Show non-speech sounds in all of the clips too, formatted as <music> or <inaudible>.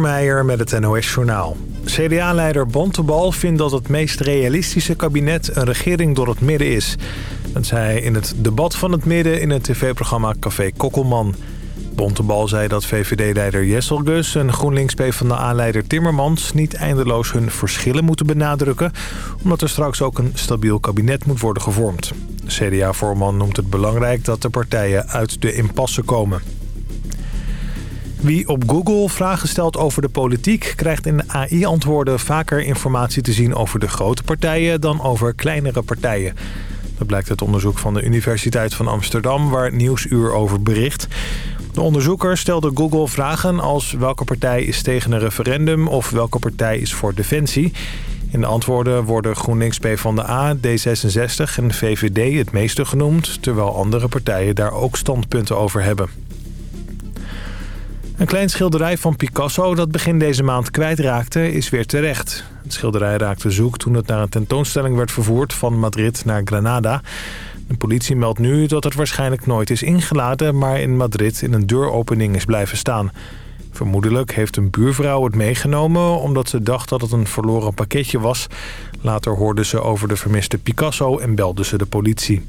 Meijer met het NOS-journaal. CDA-leider Bontebal vindt dat het meest realistische kabinet een regering door het midden is. Dat zei in het debat van het midden in het tv-programma Café Kokkelman. Bontebal zei dat VVD-leider Jessel Gus en GroenLinks-PVDA-leider Timmermans... niet eindeloos hun verschillen moeten benadrukken... omdat er straks ook een stabiel kabinet moet worden gevormd. CDA-voorman noemt het belangrijk dat de partijen uit de impasse komen. Wie op Google vragen stelt over de politiek... krijgt in de AI-antwoorden vaker informatie te zien over de grote partijen... dan over kleinere partijen. Dat blijkt uit onderzoek van de Universiteit van Amsterdam... waar Nieuwsuur over bericht. De onderzoeker stelde Google vragen als... welke partij is tegen een referendum of welke partij is voor defensie... In de antwoorden worden GroenLinks PvdA, D66 en VVD het meeste genoemd... terwijl andere partijen daar ook standpunten over hebben. Een klein schilderij van Picasso dat begin deze maand kwijtraakte is weer terecht. Het schilderij raakte zoek toen het naar een tentoonstelling werd vervoerd van Madrid naar Granada. De politie meldt nu dat het waarschijnlijk nooit is ingeladen... maar in Madrid in een deuropening is blijven staan. Vermoedelijk heeft een buurvrouw het meegenomen omdat ze dacht dat het een verloren pakketje was. Later hoorde ze over de vermiste Picasso en belde ze de politie.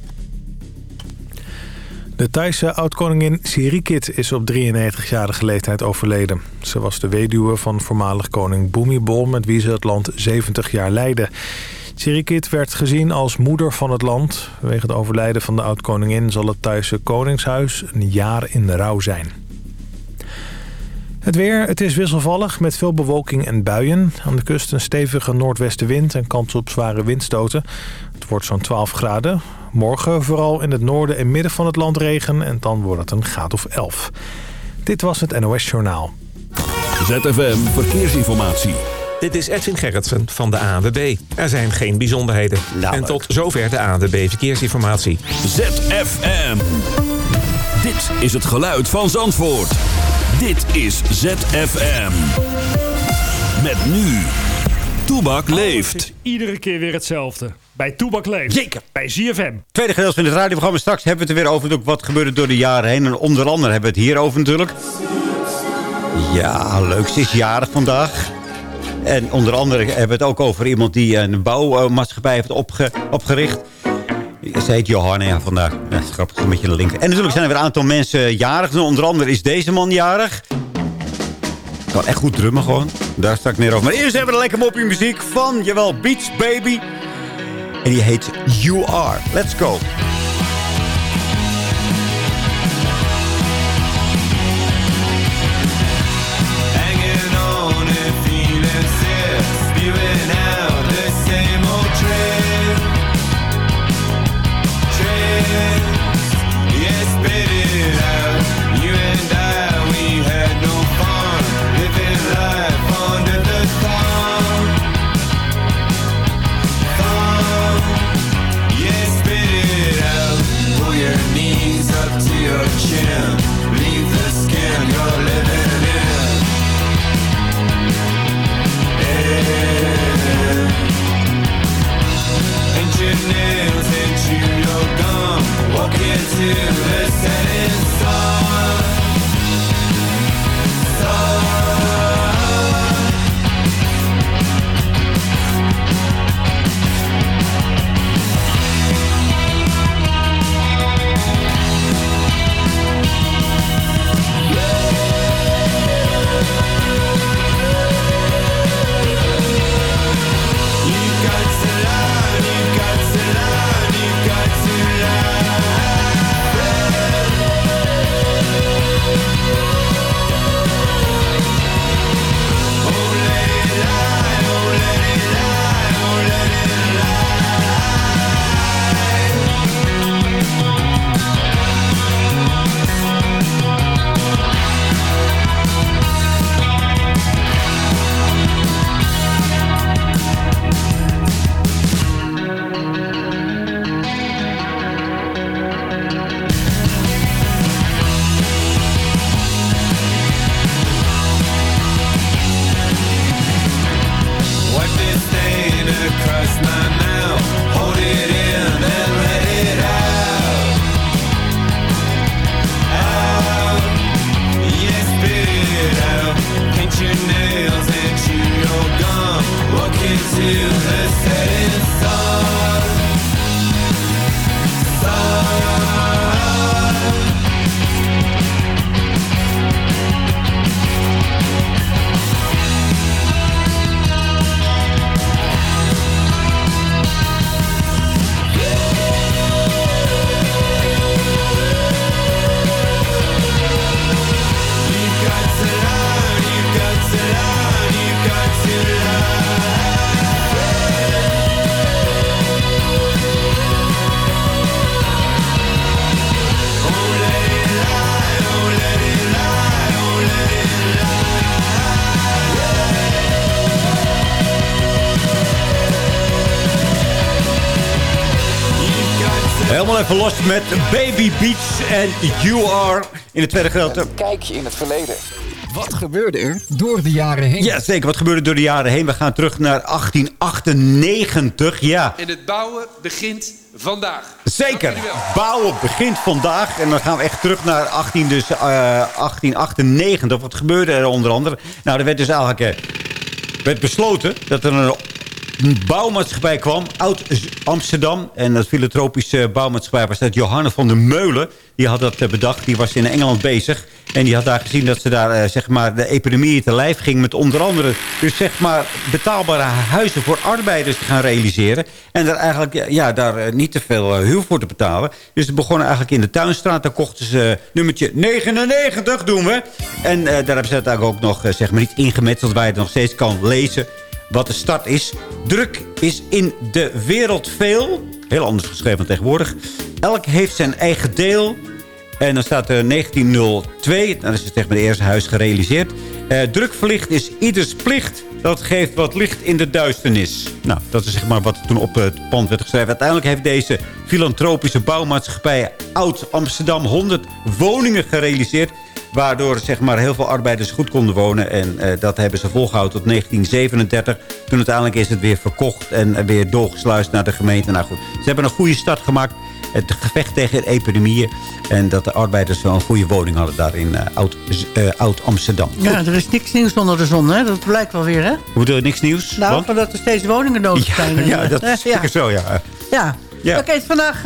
De Thaise oud-koningin Sirikit is op 93-jarige leeftijd overleden. Ze was de weduwe van voormalig koning Bhumibol... met wie ze het land 70 jaar leidde. Sirikit werd gezien als moeder van het land. Wegen het overlijden van de oud-koningin zal het Thaise koningshuis een jaar in de rouw zijn. Het weer, het is wisselvallig met veel bewolking en buien. Aan de kust een stevige noordwestenwind en kans op zware windstoten. Het wordt zo'n 12 graden. Morgen vooral in het noorden en midden van het land regen en dan wordt het een graad of 11. Dit was het NOS Journaal. ZFM Verkeersinformatie. Dit is Edwin Gerritsen van de ANWB. Er zijn geen bijzonderheden. Nou, en tot zover de ANWB Verkeersinformatie. ZFM. Dit is het geluid van Zandvoort. Dit is ZFM. Met nu. Toebak leeft. Iedere keer weer hetzelfde. Bij Toebak Leeft. Zeker. Bij ZFM. Tweede gedeelte van het radioprogramma. Straks hebben we het er weer over wat gebeurde door de jaren heen. En onder andere hebben we het hier over natuurlijk. Ja, leuk. Ze is jarig vandaag. En onder andere hebben we het ook over iemand die een bouwmaatschappij heeft opge opgericht. Ze heet Johanna ja, vandaag. Ja, dat is grappig, een beetje links. En natuurlijk zijn er weer een aantal mensen jarig. Onder andere is deze man jarig. Kan echt goed drummen gewoon. Daar straks meer over. Maar eerst hebben we een lekker mopje muziek van, jawel, Beats Baby. En die heet You Are. Let's go. nails into your gum. Walk into the setting. Even los met Baby Beats en You Are in het tweede gedeelte. Kijkje in het verleden. Wat gebeurde er door de jaren heen? Ja, zeker. Wat gebeurde door de jaren heen? We gaan terug naar 1898. Ja, En het bouwen begint vandaag. zeker. Bouwen begint vandaag. En dan gaan we echt terug naar 18, dus, eh, 1898. Wat gebeurde er onder andere? Nou, er werd dus eigenlijk eh, werd besloten dat er een bouwmaatschappij kwam, Oud-Amsterdam. En dat filantropische bouwmaatschappij was dat Johanne van der Meulen. Die had dat eh, bedacht, die was in Engeland bezig. En die had daar gezien dat ze daar eh, zeg maar, de epidemie te lijf ging... met onder andere dus zeg maar, betaalbare huizen voor arbeiders te gaan realiseren. En daar eigenlijk eh, ja, daar niet te veel huur voor te betalen. Dus ze begonnen eigenlijk in de Tuinstraat. Daar kochten ze nummertje 99 doen we. En daar hebben ze het eigenlijk ook nog zeg maar, niet ingemetseld... waar je het nog steeds kan lezen wat de start is. Druk is in de wereld veel. Heel anders geschreven dan tegenwoordig. Elk heeft zijn eigen deel. En dan staat er 1902. Dan is het zeg de eerste huis gerealiseerd. Eh, druk verlicht is ieders plicht. Dat geeft wat licht in de duisternis. Nou, dat is zeg maar wat toen op het pand werd geschreven. Uiteindelijk heeft deze filantropische bouwmaatschappij Oud-Amsterdam 100 woningen gerealiseerd. Waardoor zeg maar, heel veel arbeiders goed konden wonen. En eh, dat hebben ze volgehouden tot 1937. Toen uiteindelijk is het weer verkocht en weer doorgesluist naar de gemeente. Nou goed, ze hebben een goede start gemaakt. Het gevecht tegen epidemieën. En dat de arbeiders wel een goede woning hadden daar in eh, Oud- eh, Oud-Amsterdam. Ja, er is niks nieuws onder de zon, hè? Dat blijkt wel weer, hè? Hoe bedoel je, niks nieuws? Nou, Want? van dat er steeds woningen nodig ja, zijn. <laughs> ja, dat is zeker zo, ja. Ja. Ja. Oké, vandaag...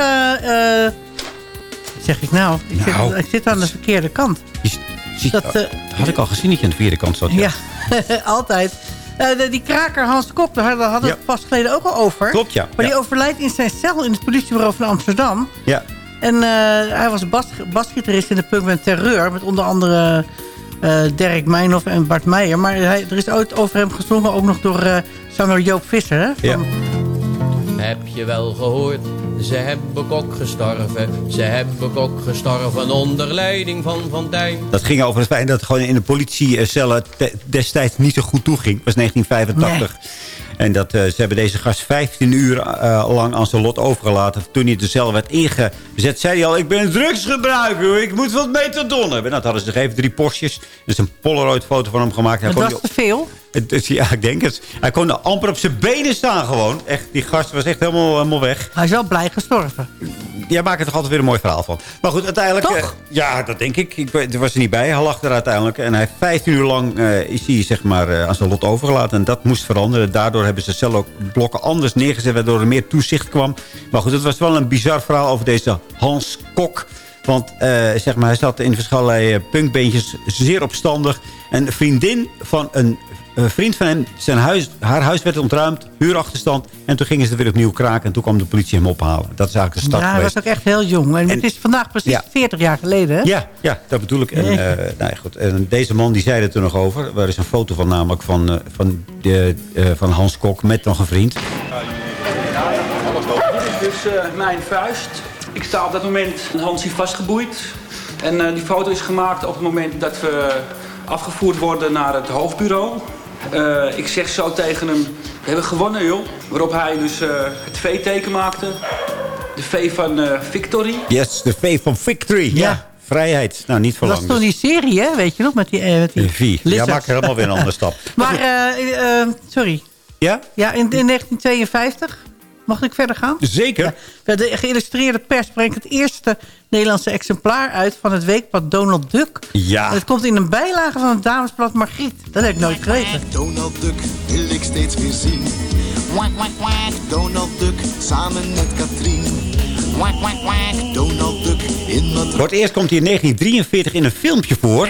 zeg ik nou? Ik, Nou. Zit, ik zit aan de verkeerde kant. Je ziet- Dat, eh, had ik al gezien dat je aan de vierde kant zat. Ja, <laughs> altijd. Eh, de- die kraker Hans Kok, daar hadden we Ja. het pas geleden ook al over. Klopt, ja. Maar die overlijdt in zijn cel in het politiebureau van Amsterdam. Ja. En eh, hij was bas, basgitarist in de punk met Terreur. Met onder andere eh, Dirk Meinhof en Bart Meijer. Maar hij, er is ooit over hem gezongen, ook nog door eh, zanger Joop Visser. Hè? Van, Ja. Heb je wel gehoord? Ze hebben kok gestorven. Ze hebben kok gestorven onder leiding van Fontijn. Dat ging over het feit dat het gewoon in de politiecellen destijds niet zo goed toeging. Dat was 1985. En dat, eh, ze hebben deze gast 15 uur eh, lang aan zijn lot overgelaten. Toen hij de cel werd ingezet, zei hij al... ik ben een drugsgebruiker, ik moet wat metadon hebben. Nou, dat hadden ze nog even drie postjes. Er is een Polaroid-foto van hem gemaakt. Dat was te veel. Is- ja, ik denk het. Hij kon er amper op zijn benen staan gewoon. Echt, die gast was echt helemaal, helemaal weg. Hij is wel blij gestorven. Jij maakt er toch altijd weer een mooi verhaal van. Maar goed, uiteindelijk... Toch? eh, ja, dat denk ik. Ik er was er niet bij. Hij lag er uiteindelijk. En hij heeft 15 uur lang eh, is hij zeg maar, eh, aan zijn lot overgelaten. En dat moest veranderen. Daardoor hebben ze cellenblokken anders neergezet... waardoor er meer toezicht kwam. Maar goed, het was wel een bizar verhaal over deze Hans Kok... Want zeg maar, hij zat in verschillende punkbeentjes, zeer opstandig. En een vriendin van een, een vriend van hem, zijn huis, haar huis werd ontruimd, huurachterstand. En toen gingen ze weer opnieuw kraken en toen kwam de politie hem ophalen. Dat is eigenlijk de start Ja, hij was ook echt heel jong. En, En- het is vandaag precies Ja. 40 jaar geleden. Hè? Ja, ja, dat bedoel ik. En, Nee. eh, nou ja, goed. en deze man die zei er toen nog over. Er is een foto van namelijk van, eh, van, de, eh, van Hans Kok met nog een vriend. Dit is mijn vuist. Ik sta op dat moment een Hansie vastgeboeid. En eh, die foto is gemaakt op het moment dat we afgevoerd worden naar het hoofdbureau. Eh, ik zeg zo tegen hem, we hebben gewonnen joh. Waarop hij dus eh, het V-teken maakte. De V van eh, Victory. Yes, de V van Victory. Ja. Vrijheid. Nou, niet voor Dat was toen die serie, hè? Weet je nog? Met die, eh, met die. V. Ja, maak er helemaal weer een <laughs> andere stap. Maar, eh, sorry. Ja? Ja, in, in 1952. Mag ik verder gaan? Zeker. Ja, De geïllustreerde pers brengt het eerste Nederlandse exemplaar uit... van het weekblad Donald Duck. Ja. En het komt in een bijlage van het damesblad Margriet. Dat heb ik nooit geweten. Donald Duck wil ik steeds weer zien. Quack, quack, quack. Donald Duck samen met Katrien. Quack, quack, quack. Donald Duck in mijn... Voor het eerst komt hij in 1943 in een filmpje voor.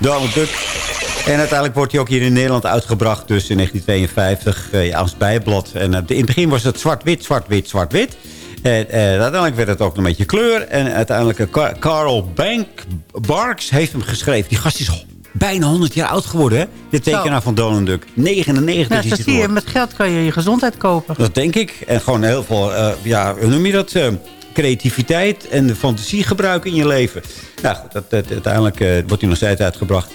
Donald Duck. En uiteindelijk wordt hij ook hier in Nederland uitgebracht. Dus in 1952 eh, als bijblad. En eh, in het begin was het zwart-wit, zwart-wit, zwart-wit. En eh, uiteindelijk werd het ook een beetje kleur. En uiteindelijk Carl Bank Barks heeft hem geschreven. Die gast is bijna 100 jaar oud geworden, hè? De tekenaar van Donald Duck. 99 Nou, is hij zie je, met geld kan je je gezondheid kopen. Dat denk ik. En gewoon heel veel, ja, hoe noem je dat? creativiteit en fantasie gebruiken in je leven. Nou goed, dat, dat- uiteindelijk wordt hij nog steeds uitgebracht.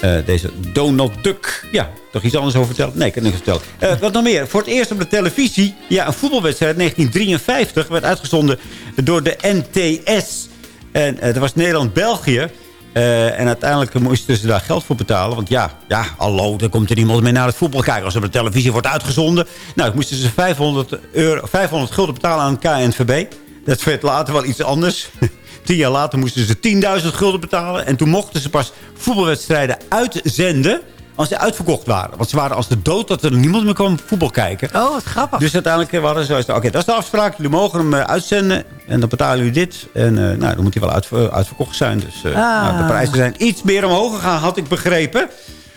Eh, deze Donald Duck. Ja, toch iets anders over vertellen? Nee, ik kan niks vertellen. Eh, <laughs> wat nog meer? Voor het eerst op de televisie. Ja, een voetbalwedstrijd 1953 werd uitgezonden door de NTS. En uh, dat was Nederland-België. Uh, en uiteindelijk moesten ze daar geld voor betalen. Want ja, ja, hallo, er komt er niemand meer naar het voetbal kijken... als er op de televisie wordt uitgezonden. Nou, moesten ze 500, euro, 500 gulden betalen aan KNVB. Dat werd later wel iets anders. <laughs> Tien jaar later moesten ze 10.000 gulden betalen. En toen mochten ze pas voetbalwedstrijden uitzenden als ze uitverkocht waren. Want ze waren als de dood dat er niemand meer kwam voetbal kijken. Oh, wat grappig. Dus uiteindelijk waren ze. Oké, dat is de afspraak. Jullie mogen hem uh, uitzenden. En dan betalen jullie dit. En uh, nou, dan moet hij wel uit, uh, uitverkocht zijn. Dus ah. nou, de prijzen zijn iets meer omhoog gegaan, had ik begrepen.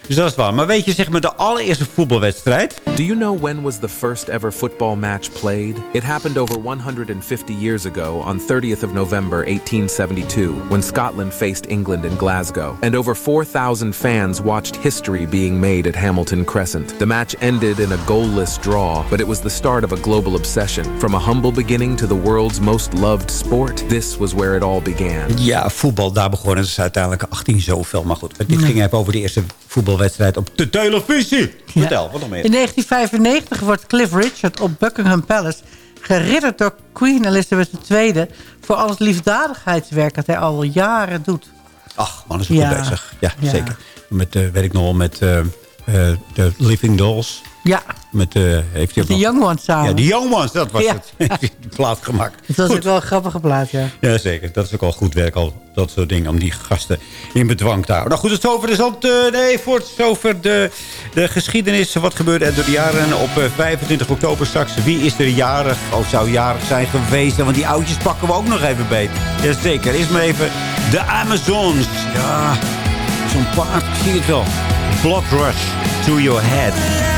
Dus dat is waar. Maar weet je, zeg maar, de allereerste voetbalwedstrijd... Do you know when was the first ever football match played? It happened over 150 years ago on 30th of November 1872 when Scotland faced England in Glasgow. And over 4,000 fans watched history being made at Hamilton Crescent. The match ended in a goalless draw, but it was the start of a global obsession. From a humble beginning to the world's most loved sport, this was where it all began. Ja, voetbal, daar begonnen. Het is uiteindelijk 18 zoveel. Maar goed, dit ging even over de eerste voetbalwedstrijd op de televisie. Vertel, wat nog meer? In 1995 wordt Cliff Richard op Buckingham Palace geridderd door Queen Elizabeth II... voor al het liefdadigheidswerk dat hij al jaren doet. Ach, man is ook ja. goed bezig. Ja, ja. zeker. Met, uh, weet ik nog wel, met uh, uh, de Living Dolls. Ja. Met, uh, heeft hij de Young Ones samen. Ja, de Young Ones, dat was ja. het. <laughs> die plaat gemaakt. Het was goed. ook wel een grappige plaat, ja. Ja, zeker. Dat is ook al goed werk, al dat soort dingen, om die gasten in bedwang te houden. Nou goed, het is over de zand. Uh, nee, voor het over de, de geschiedenis. Wat gebeurde er door de jaren op uh, 25 oktober straks? Wie is er jarig of zou jarig zijn geweest? Want die oudjes pakken we ook nog even beter. Jazeker. Eerst maar even de Amazons. Ja, zo'n paard, ik zie het wel. Blood rush to your head.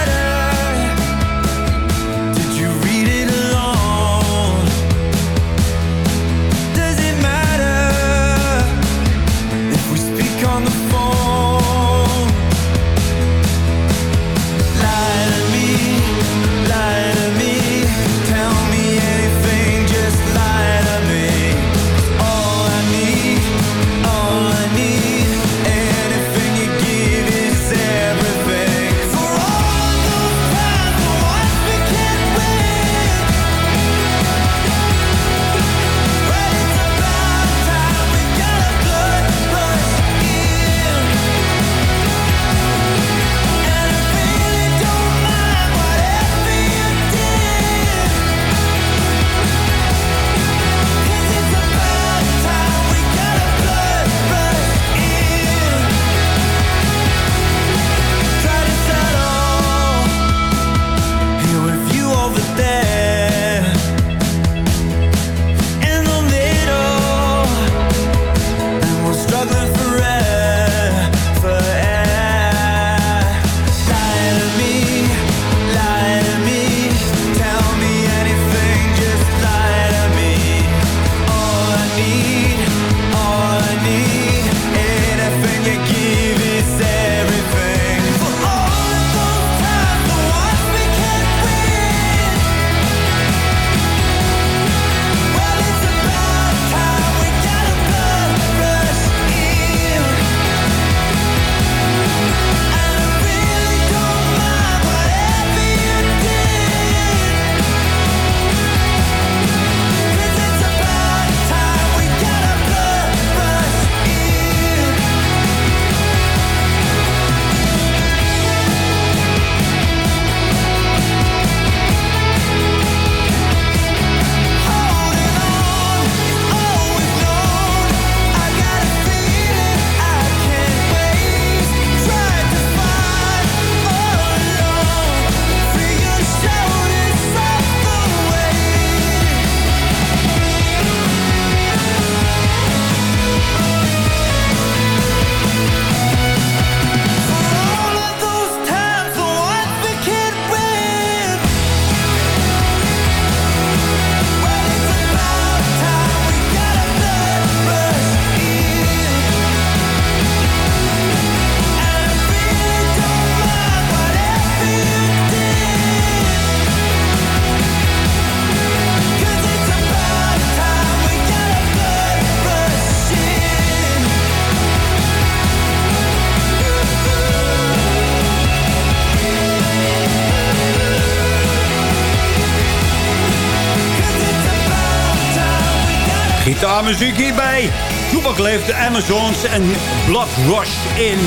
Gitaarmuziek hierbij. Toepak leeft de Amazons en Blood Rush in.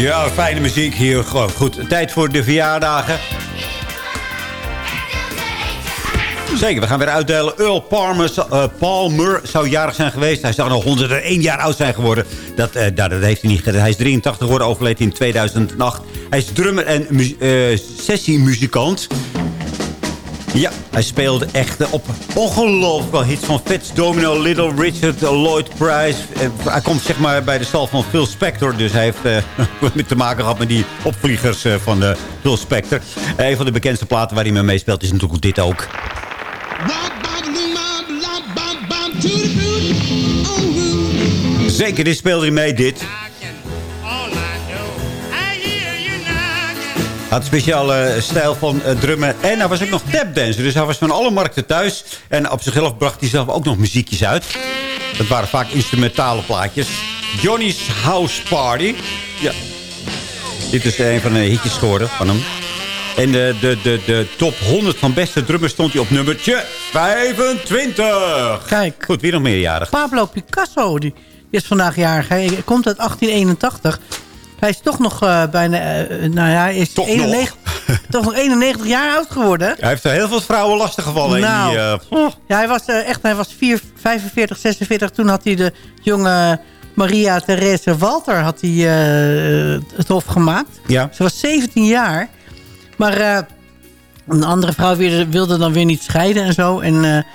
Ja, fijne muziek hier. Goed, tijd voor de verjaardagen. Zeker, we gaan weer uitdelen. Earl Palmer, eh, Palmer zou jarig zijn geweest. Hij zou nog 101 jaar oud zijn geworden. Dat, nou, dat heeft hij niet gedaan. Hij is 83 geworden, overleed in 2008. Hij is drummer en eh, sessiemuzikant. Ja, hij speelde echt op ongelooflijk hits van Fats Domino, Little Richard, Lloyd Price. Eh, hij komt zeg maar bij de stal van Phil Spector. Dus hij heeft eh, <laughs> met te maken gehad met die opvliegers eh, van eh, Phil Spector. Eh, een van de bekendste platen waar hij mee meespeelt is natuurlijk dit ook. Zeker, dit speelde hij mee, dit. Had een speciale stijl van eh, drummen. En hij was ook nog tapdancer. Dus hij was van alle markten thuis. En op zichzelf bracht hij zelf ook nog muziekjes uit. Dat waren vaak instrumentale plaatjes. Johnny's House Party. Ja. Dit is een van de hitjes geworden van hem. En de, de, de, de top 100 van beste drummers stond hij op nummertje 25. Kijk. Goed, wie nog meerjarig? Pablo Picasso, die, die is vandaag jarig. Hij komt uit 1881. Hij is toch nog eh, bijna... eh, nou ja, hij is Toch 91, <laughs> toch nog 91 jaar oud geworden. Hij heeft er heel veel vrouwen lastig gevallen. Nou, in die, eh, ja, hij was echt, hij was 4, 45, 46. Toen had hij de jonge Maria Therese Walter had hij, het hof gemaakt. Ja. Ze was 17 jaar. Maar een andere vrouw wilde, wilde dan weer niet scheiden en zo. En,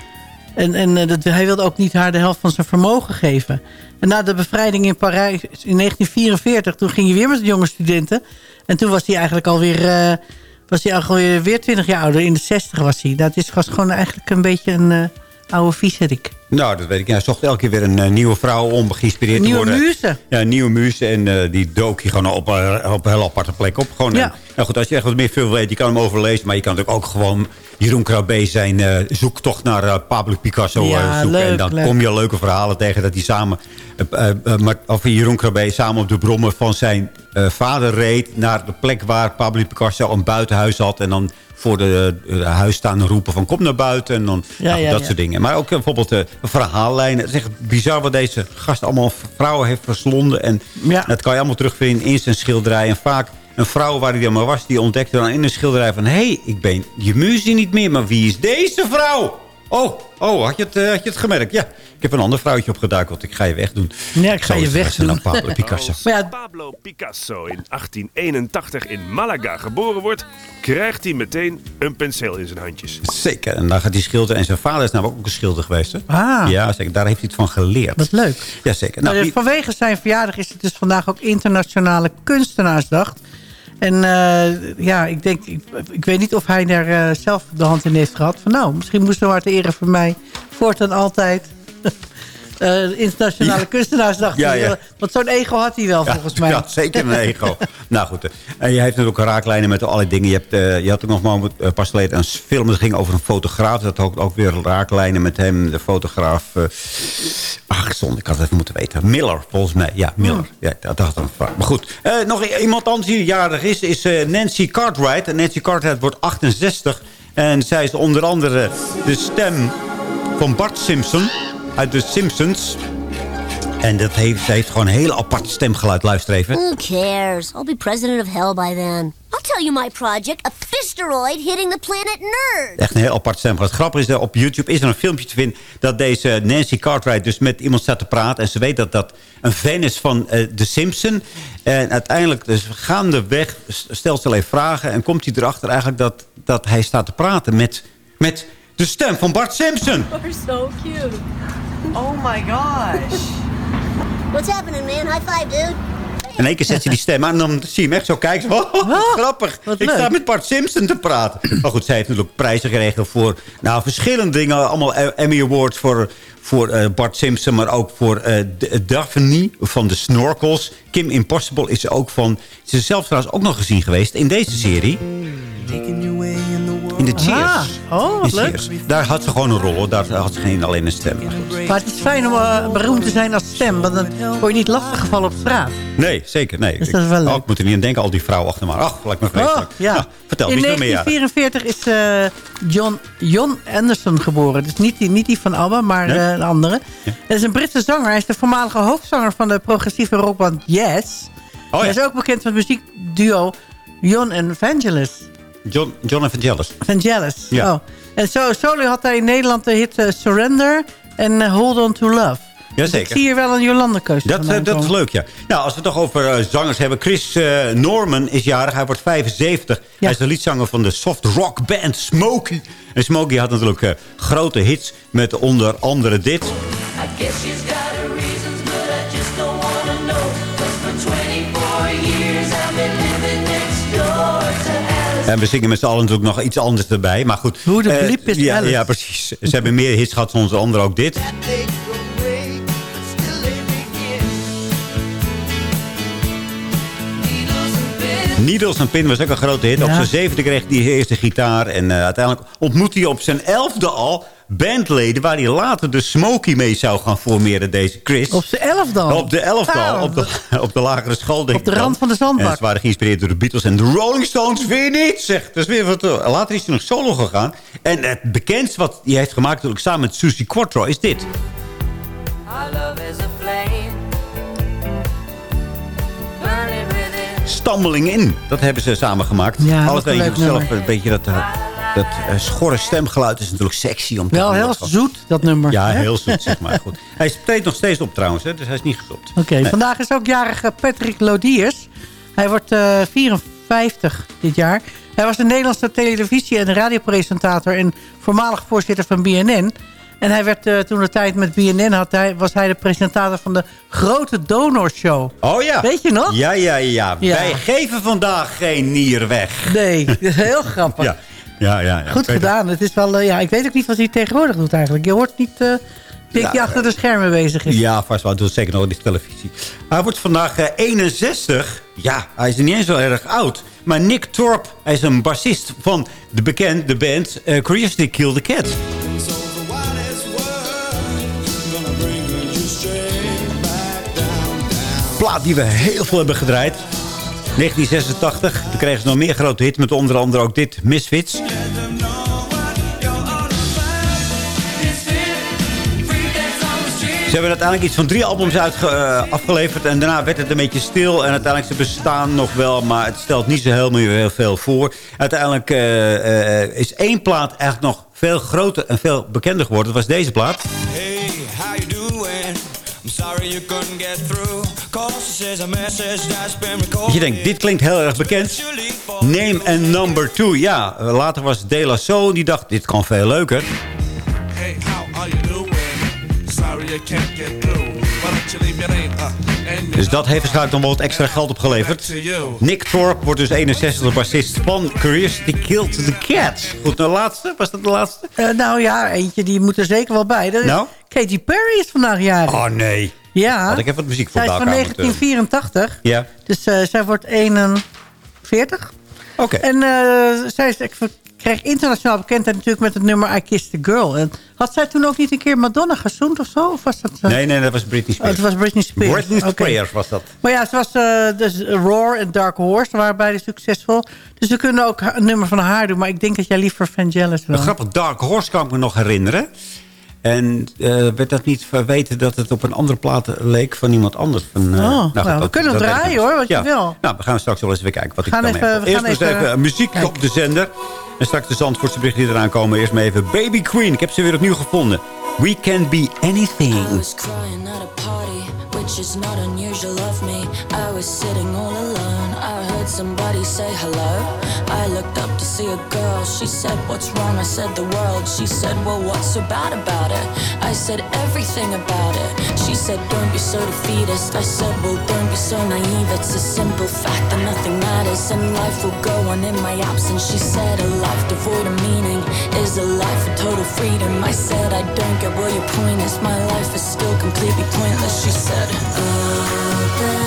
en, en eh, dat, hij wilde ook niet haar de helft van zijn vermogen geven. En na de bevrijding in Parijs in 1944... toen ging hij weer met de jonge studenten. En toen was hij eigenlijk alweer... eh was hij alweer weer 20 jaar ouder. In de 60 was hij. Dat is, was gewoon eigenlijk een beetje een eh, oude viezerik. Nou, dat weet ik. Hij zocht elke keer weer een nieuwe vrouw om geïnspireerd Nieuwe te worden. muze. Ja, een nieuwe muze. En die dook je gewoon op, op een heel aparte plek op. Gewoon, Ja. eh, nou goed, als je echt wat meer veel weet, je kan hem overlezen. Maar je kan natuurlijk ook gewoon Jeroen Krabbe zijn eh, zoektocht naar eh, Pablo Picasso eh, Ja, zoeken. leuk, en dan leuk. kom je leuke verhalen tegen dat hij samen... maar- of Jeroen Krabbe samen op de brommen van zijn vader reed... naar de plek waar Pablo Picasso een buitenhuis had. En dan voor de, de huis staan en roepen van kom naar buiten. En dan Ja, nou ja, dat soort dingen. Maar ook bijvoorbeeld eh, verhaallijnen. Het is echt bizar wat deze gast allemaal vrouwen heeft verslonden. En dat kan je allemaal terugvinden in zijn schilderij. En vaak een vrouw waar hij dan maar was, die ontdekte dan in een schilderij van... hé, hey, ik ben je muzie niet meer, maar wie is deze vrouw? Oh, oh had, je het, eh, had je het gemerkt? Ja, ik heb een ander vrouwtje opgeduikeld. Ik ga je wegdoen. Ja, ik ga Zo je wegdoen. dan Pablo <laughs> Picasso. Maar ja, Pablo Picasso in 1881 in Malaga geboren wordt... krijgt hij meteen een penseel in zijn handjes. Zeker, en dan gaat hij schilderen. En zijn vader is namelijk ook een schilder geweest. Hè? Ah. Ja, zeker. Daar heeft hij het van geleerd. Wat leuk. Jazeker. Nou, Nou, wie- vanwege zijn verjaardag is het dus vandaag ook Internationale Kunstenaarsdag. En eh, ja, ik denk, ik, weet niet of hij daar eh, zelf de hand in heeft gehad. Van nou, misschien moest er wat ere voor mij voortaan altijd. Eh, Internationale Ja. Kunstenaarsdag. Ja, ja. Want zo'n ego had hij wel, volgens mij. Ja, zeker een ego. <laughs> nou goed, eh, en je heeft natuurlijk ook raaklijnen met allerlei dingen. Je, hebt, eh, je had ook nog maar eh, pas geleden een film dat ging over een fotograaf. Dat had ook weer raaklijnen met hem, de fotograaf. eh ach, zonde, ik had het even moeten weten. Miller, volgens mij. Ja, Miller. Hmm. Ja, dat dacht ik. Maar goed, eh, nog iemand anders die jarig is, is eh, Nancy Cartwright. Nancy Cartwright wordt 68. En zij is onder andere de stem van Bart Simpson uit de Simpsons. En dat heeft, ze heeft gewoon een heel apart stemgeluid. Luister even. Who cares? I'll be president of hell by then. I'll tell you my project, a fisteroid hitting the planet Nerd. Echt een heel apart stemgeluid. Grappig is dat op YouTube is er een filmpje te vinden... dat deze Nancy Cartwright dus met iemand staat te praten... en ze weet dat dat een fan is van eh The Simpson. En uiteindelijk, dus gaandeweg, stelt ze alleen vragen... en komt hij erachter eigenlijk dat, dat hij staat te praten met, met de stem van Bart Simpson. <laughs> You're so cute. Oh my gosh. What's happening, man? High five, dude. In één keer zet ze die stem aan en dan zie je hem echt zo kijken. <laughs> Oh, wat grappig. Ik leuk. sta met Bart Simpson te praten. Maar goed, zij heeft natuurlijk prijzen gekregen voor nou, verschillende dingen. Allemaal Emmy Awards voor, voor eh, Bart Simpson. Maar ook voor eh, D- Daphne van de Snorkels. Kim Impossible is ook van. Ze is zelf trouwens ook nog gezien geweest in deze serie. In de Cheers. Ah, oh, wat leuk. Daar had ze gewoon een rol, daar had ze geen alleen een stem. Maar het is fijn om eh, beroemd te zijn als stem. Want dan word je niet lastiggevallen op straat. Nee, zeker. Nee. Dus dat is wel leuk. Oh, ik moet er niet aan denken, al die vrouwen achter me. Ach, lijkt me vreselijk. Oh, ja. Nou, vertel, In wie is er meer? 1944 is eh, John, John Anderson geboren. Dus niet die, niet die van ABBA, maar Nee? eh, een andere. Dat is een Britse zanger. Hij is de voormalige hoofdzanger van de progressieve rockband Yes. Oh, Hij is ook bekend met het muziekduo John en Vangelis. John, John Evangelis. Vangelis. Ja. Oh. En zo, solo had hij in Nederland de hit eh, Surrender en eh, Hold On To Love. Jazeker. Ik zie hier wel een Jolande-keuze Dat, eh, dat is leuk, ja. Nou, als we het toch over zangers hebben. Chris Norman is jarig. Hij wordt 75. Hij is de liedzanger van de soft rock band Smokey. En Smokey had natuurlijk grote hits met onder andere dit. I guess she's got En we zingen met z'n allen natuurlijk nog iets anders erbij. Maar goed. Hoe de eh, bliep is ja, ja, precies. Ze hebben meer hits gehad, onder andere ook dit. Needles and Pin was ook een grote hit. Op zijn zevende kreeg hij die eerste gitaar. En eh, uiteindelijk ontmoette hij op zijn elfde al bandleden... waar hij later de Smokey mee zou gaan formeren, deze Chris. Op zijn elfde al? Op de elfde al, Ah, op de, op de lagere school. denk Op de ik dan. rand van de zandbak. En ze waren geïnspireerd door de Beatles en de Rolling Stones. Weer niet, zeg. Dus weer wat, eh, later is hij nog solo gegaan. En het bekendste wat hij heeft gemaakt... natuurlijk samen met Susie Quattro, is dit. Is. Stammeling in. Dat hebben ze samen gemaakt. Ja, je leuk zelf nummer. een beetje dat, eh, dat eh, schorre stemgeluid is natuurlijk sexy om te Wel heel zoet, dat nummer. Ja, hè? heel zoet, zeg maar. Goed. <laughs> Hij treedt nog steeds op trouwens, hè, dus hij is niet gestopt. Oké, Nee. vandaag is ook jarig eh, Patrick Lodiers. Hij wordt eh 54 dit jaar. Hij was een Nederlandse televisie- en radiopresentator... en voormalig voorzitter van BNN. En hij werd eh, toen de tijd met BNN had hij, was hij de presentator van de Grote Donorshow. Oh ja. Weet je nog? Ja, ja, ja. Ja. Wij geven vandaag geen nier weg. Nee, dat is <laughs> heel <laughs> grappig. Ja, ja, ja. ja. Goed gedaan. Het is wel, eh, ja, ik weet ook niet wat hij tegenwoordig doet eigenlijk. Je hoort niet uh, dat hij achter de schermen bezig is. Ja, vast wel. Doet zeker nog op de televisie. Hij wordt vandaag eh, 61. Ja, hij is niet eens zo erg oud. Maar Nick Thorpe, hij is een bassist van de bekend, de band eh Curiosity Kill the Cat. Plaat die we heel veel hebben gedraaid. 1986. Toen kregen ze nog meer grote hits. Met onder andere ook dit, Misfits. Ze hebben uiteindelijk iets van drie albums uitge, eh, afgeleverd. En daarna werd het een beetje stil. En uiteindelijk ze bestaan nog wel. Maar het stelt niet zo heel, heel veel voor. Uiteindelijk eh, eh, is één plaat eigenlijk nog veel groter en veel bekender geworden. Dat was deze plaat. Hey, how you doing? I'm sorry you couldn't get through. Je denkt, dit klinkt heel erg bekend. Name and Number Two. Ja, later was De La Soul. Die dacht, dit kan veel leuker. Hey, how are you doing? Sorry I can't get through. Why don't you leave your name and Dus dat heeft waarschijnlijk nog wel wat extra geld opgeleverd. Nick Thorpe wordt dus 61 bassist van Curiosity Killed the Cat. Goed, de laatste? Was dat de laatste? Eh, nou ja, eentje die moet er zeker wel bij. Dat is- Nou? Katy Perry is vandaag jarig. Oh nee. Ja. Had ik even wat muziek voor Zij is van elkaar moeten- 1984. Ja. Dus eh, zij wordt 41. Oké. En eh, zij is, ik kreeg internationaal bekendheid natuurlijk met het nummer I Kissed the Girl. En had zij toen ook niet een keer Madonna gezoend of zo? Of was dat, eh, Nee, nee, dat was Britney Oh, Spears. het was Britney Spears. Britney was dat. Maar ja, ze was dus Roar en Dark Horse, waren beide succesvol. Dus we kunnen ook een nummer van haar doen. Maar ik denk dat jij liever Vangelis wil. Een grappig Dark Horse kan ik me nog herinneren. En eh, werd dat niet verweten dat het op een andere plaat leek van iemand anders? Van, eh, Oh, goed, nou, we dat- kunnen dat draaien, hoor, wat je wil. Nou, we gaan straks wel eens even kijken wat We gaan ik dan even- Eerst gaan eens even- even muziek Kijk. op de zender. En straks de Zandvoortse berichten die eraan komen. Eerst maar even Baby Queen. Ik heb ze weer opnieuw gevonden. We can be anything. I was crying at a party, which is not unusual of me. I was sitting all alone. I heard somebody say hello. I looked up to see a girl. She said, What's wrong? I said, The world. She said, Well, what's so bad about it? I said, Everything about it. She said, Don't be so defeatist. I said, Well, don't be so naive. It's a simple fact that nothing matters and life will go on in my absence. She said, A life devoid of meaning is a life of total freedom. I said, I don't get what your point is. My life is still completely pointless. She said, Open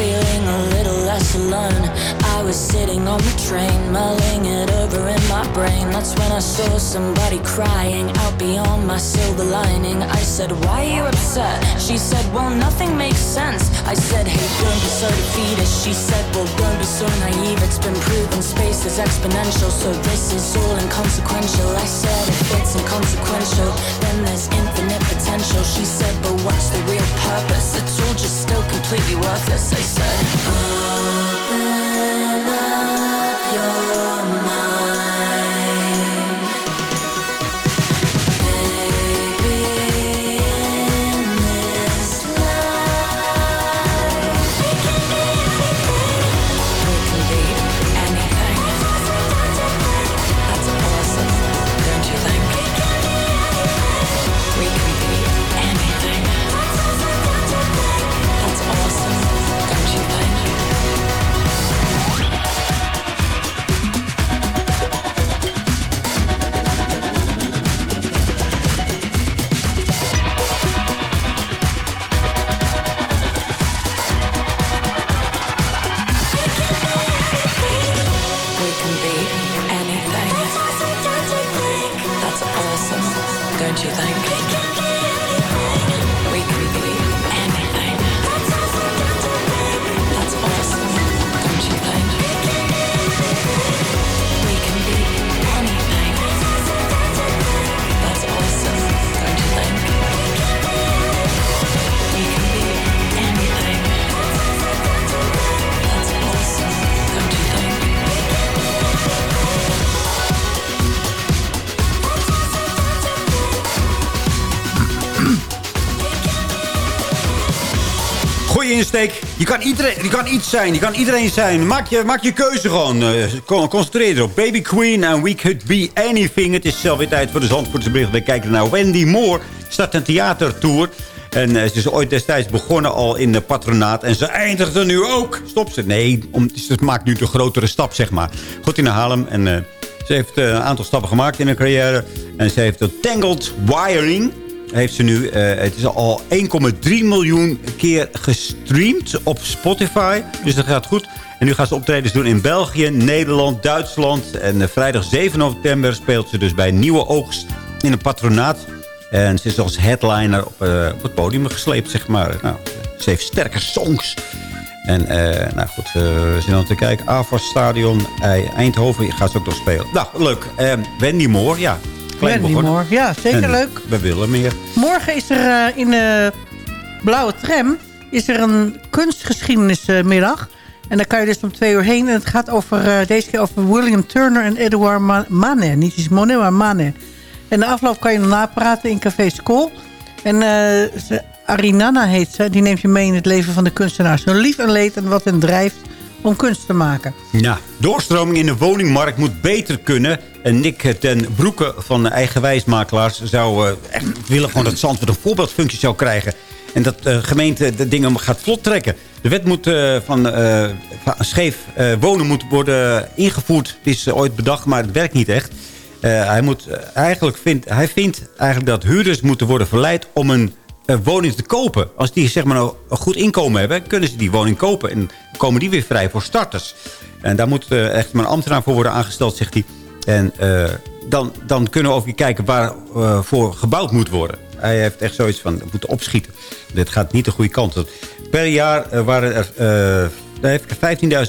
feeling a little less alone was sitting on the train, mulling it over in my brain. That's when I saw somebody crying out beyond my silver lining. I said, Why are you upset? She said, Well, nothing makes sense. I said, Hey, don't be so defeatist. She said, Well, don't be so naive. It's been proven space is exponential, so this is all inconsequential. I said, If it's inconsequential, then there's infinite potential. She said, But what's the real purpose? It's all just still completely worthless. I said, up your Je kan, iedereen, je kan iets zijn. Je kan iedereen zijn. Maak je, maak je keuze gewoon. Eh, con- concentreer erop. Baby Queen and We Could Be Anything. Het is zelf weer tijd voor de Zandvoortse bericht. We kijken naar Wendy Moore. Start een theatertour. En eh, ze is ooit destijds begonnen al in de patronaat. En ze eindigt er nu ook. Stop ze. Nee, om, ze maakt nu de grotere stap, zeg maar. Goed in Haarlem. En eh, ze heeft eh, een aantal stappen gemaakt in haar carrière. En ze heeft een Tangled Wiring heeft ze nu, eh, het is al 1,3 miljoen keer gestreamd op Spotify. Dus dat gaat goed. En nu gaat ze optredens doen in België, Nederland, Duitsland. En eh, vrijdag 7 november speelt ze dus bij Nieuwe Oogst in een patronaat. En ze is als headliner op, eh, op het podium gesleept, zeg maar. Nou, ze heeft sterke songs. En nou goed, we zijn aan te kijken. Avas Stadion, Eindhoven gaat ze ook nog spelen. Nou, leuk. Wendy Moore, ja. Klein begonnen. Ja, zeker En leuk. We willen meer. Morgen is er eh, in de Blauwe Tram is er een kunstgeschiedenismiddag. En daar kan je dus om twee uur heen. En het gaat over, eh, deze keer over William Turner en Edouard Ma- Manet. Niet eens Monet, maar Manet. En de afloop kan je nog napraten in Café School. En eh, ze, Arinana heet ze. Die neemt je mee in het leven van de kunstenaar. Zo lief en leed en wat hen drijft om kunst te maken. Ja, doorstroming in de woningmarkt moet beter kunnen. En Nick ten Broeke van Eigenwijsmakelaars zou eh, echt willen gewoon dat Zandvoort een voorbeeldfunctie zou krijgen. En dat de gemeente de dingen gaat vlot trekken. De wet moet eh, van eh, scheef eh, wonen moet worden ingevoerd. Het is eh, ooit bedacht, maar het werkt niet echt. Eh, hij, moet, eh, eigenlijk vindt, hij vindt eigenlijk dat huurders moeten worden verleid om een eh, woning te kopen. Als die zeg maar nou een goed inkomen hebben, kunnen ze die woning kopen. En komen die weer vrij voor starters. En daar moet eh, echt maar een ambtenaar voor worden aangesteld, zegt hij. En eh, dan, dan kunnen we ook weer kijken waarvoor voor gebouwd moet worden. Hij heeft echt zoiets van, we moeten opschieten. Dit gaat niet de goede kant op. Per jaar eh, waren er... daar heeft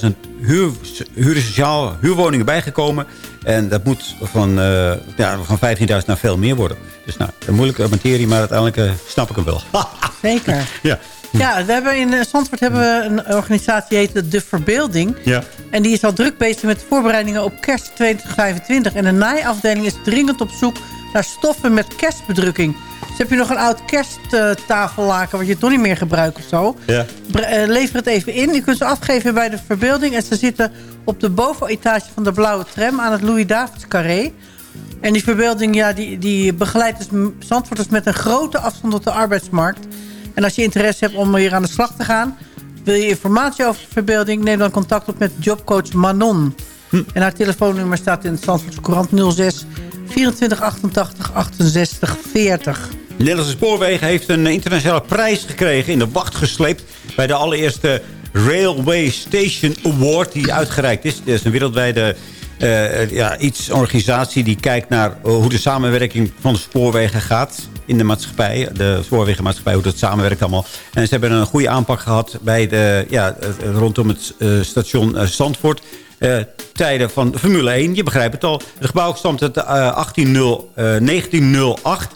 15.000 huur, huursociaal huurwoningen bijgekomen. En dat moet van, eh, ja, van 15.000 naar veel meer worden. Dus nou, een moeilijke materie, maar uiteindelijk eh, snap ik hem wel. <laughs> Zeker. ja. Ja, we hebben in eh, Zandvoort hebben we een organisatie die heet De Verbeelding. Ja. En die is al druk bezig met voorbereidingen op kerst 2025. En de naaiafdeling is dringend op zoek naar stoffen met kerstbedrukking. Heb je nog een oud kersttafellaken wat je toch niet meer gebruikt of zo? Ja. Eh, lever het even in. Je kunt ze afgeven bij de verbeelding. En ze zitten op de bovenetage van de blauwe tram aan het Louis-Davids Carré. En die verbeelding ja, die, die begeleidt dus Zandvoorters met een grote afstand op de arbeidsmarkt. En als je interesse hebt om hier aan de slag te gaan... wil je informatie over de verbeelding... neem dan contact op met jobcoach Manon. En haar telefoonnummer staat in de Zandvoortse Courant 06 2488 68 40. Nederlandse Spoorwegen heeft een internationale prijs gekregen... in de wacht gesleept bij de allereerste Railway Station Award die uitgereikt is. Dat is een wereldwijde eh, ja, iets organisatie die kijkt naar eh, hoe de samenwerking van de spoorwegen gaat in de maatschappij. De spoorwegenmaatschappij, hoe dat samenwerkt allemaal. En ze hebben een goede aanpak gehad bij de, ja, eh, rondom het station Zandvoort. Tijden van Formule 1, je begrijpt het al. Het gebouw stamt uit eh, 180, eh, 1908.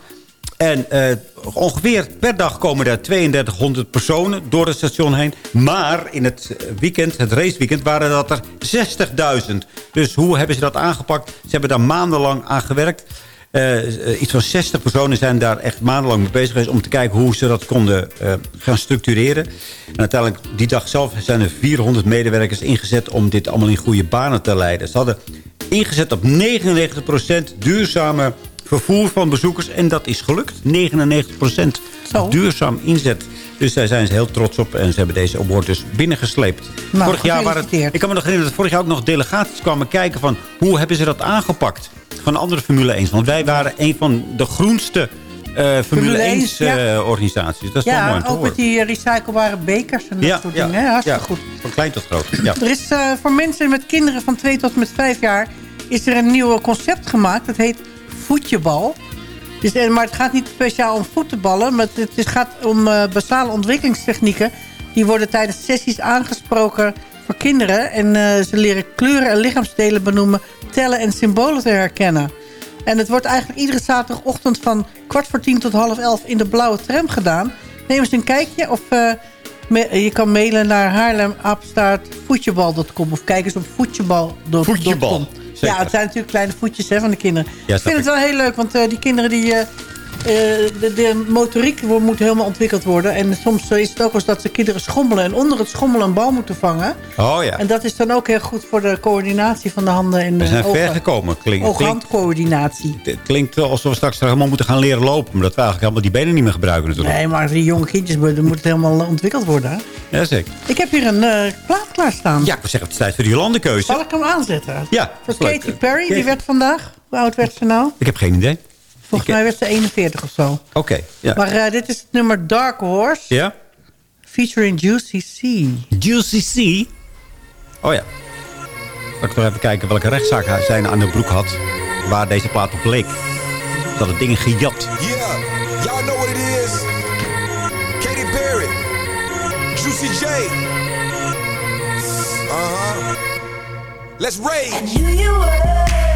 En eh, ongeveer per dag komen er 3200 personen door het station heen. Maar in het weekend, het raceweekend, waren dat er 60.000. Dus hoe hebben ze dat aangepakt? Ze hebben daar maandenlang aan gewerkt. Eh, eh, iets van 60 personen zijn daar echt maandenlang mee bezig geweest... om te kijken hoe ze dat konden eh, gaan structureren. En uiteindelijk, die dag zelf, zijn er 400 medewerkers ingezet... om dit allemaal in goede banen te leiden. Ze hadden ingezet op 99% duurzame vervoer van bezoekers. En dat is gelukt. 99% duurzaam inzet. Dus daar zijn ze heel trots op. En ze hebben deze award dus binnengesleept. Nou, vorig jaar waren het, ik kan me nog herinneren dat vorig jaar ook nog delegaties kwamen kijken... van hoe hebben ze dat aangepakt van andere Formule 1. Want wij waren een van de groenste eh, Formule 1 1's, ja. eh, organisaties. Dat is wel mooi Ja, te ook met die recyclebare bekers en dat soort dingen. hè? Hartstikke ja, goed. Van klein tot groot. Ja. Er is eh, voor mensen met kinderen van 2 tot met 5 jaar... is er een nieuw concept gemaakt. Dat heet voetjebal. Dus, eh, maar het gaat niet speciaal om voetballen. Maar het, het gaat om eh, basale ontwikkelingstechnieken. Die worden tijdens sessies aangesproken voor kinderen. En eh, ze leren kleuren en lichaamsdelen benoemen... tellen en symbolen te herkennen. En het wordt eigenlijk iedere zaterdagochtend van kwart voor tien tot half elf in de blauwe tram gedaan. Neem eens een kijkje of je kan mailen naar haarlemaapstaartvoetjebal.com of kijk eens op voetjebal.com. Voetjebal, zeker. Ja, het zijn natuurlijk kleine voetjes hè, van de kinderen. Ja, ik vind het wel heel leuk, want eh, die kinderen die... eh, de, de motoriek moet helemaal ontwikkeld worden. En soms eh, is het ook eens dat ze kinderen schommelen... en onder het schommelen een bal moeten vangen. Oh ja. En dat is dan ook heel goed voor de coördinatie van de handen en de We zijn ogen. ver gekomen. Klinkt, klinkt, Oog-handcoördinatie. het klinkt alsof we straks helemaal moeten gaan leren lopen. Maar dat we eigenlijk helemaal die benen niet meer gebruiken natuurlijk. Nee, maar die jonge kindjes moeten moet het helemaal eh, ontwikkeld worden. hè? Ja, zeker. Ik heb hier een eh, plaat klaarstaan. Ja, ik zeggen, het is tijd voor die landenkeuze. Zal ik hem aanzetten? Ja, Voor. Katy Perry, die werd vandaag. Hoe oud werd ze nou? Ik heb geen idee. Volgens mij werd ze 41 of zo. Oké, ja. Maar eh, dit is het nummer Dark Horse. Ja? Featuring Juicy C. Juicy C? Oh ja. Zal ik nog even kijken welke rechtszaak hij zijn aan de broek had. Waar deze plaat op bleek. Dat het dingen gejat. Yeah, y'all know what it is. Katy Perry, Juicy J. Uh huh. Let's rage.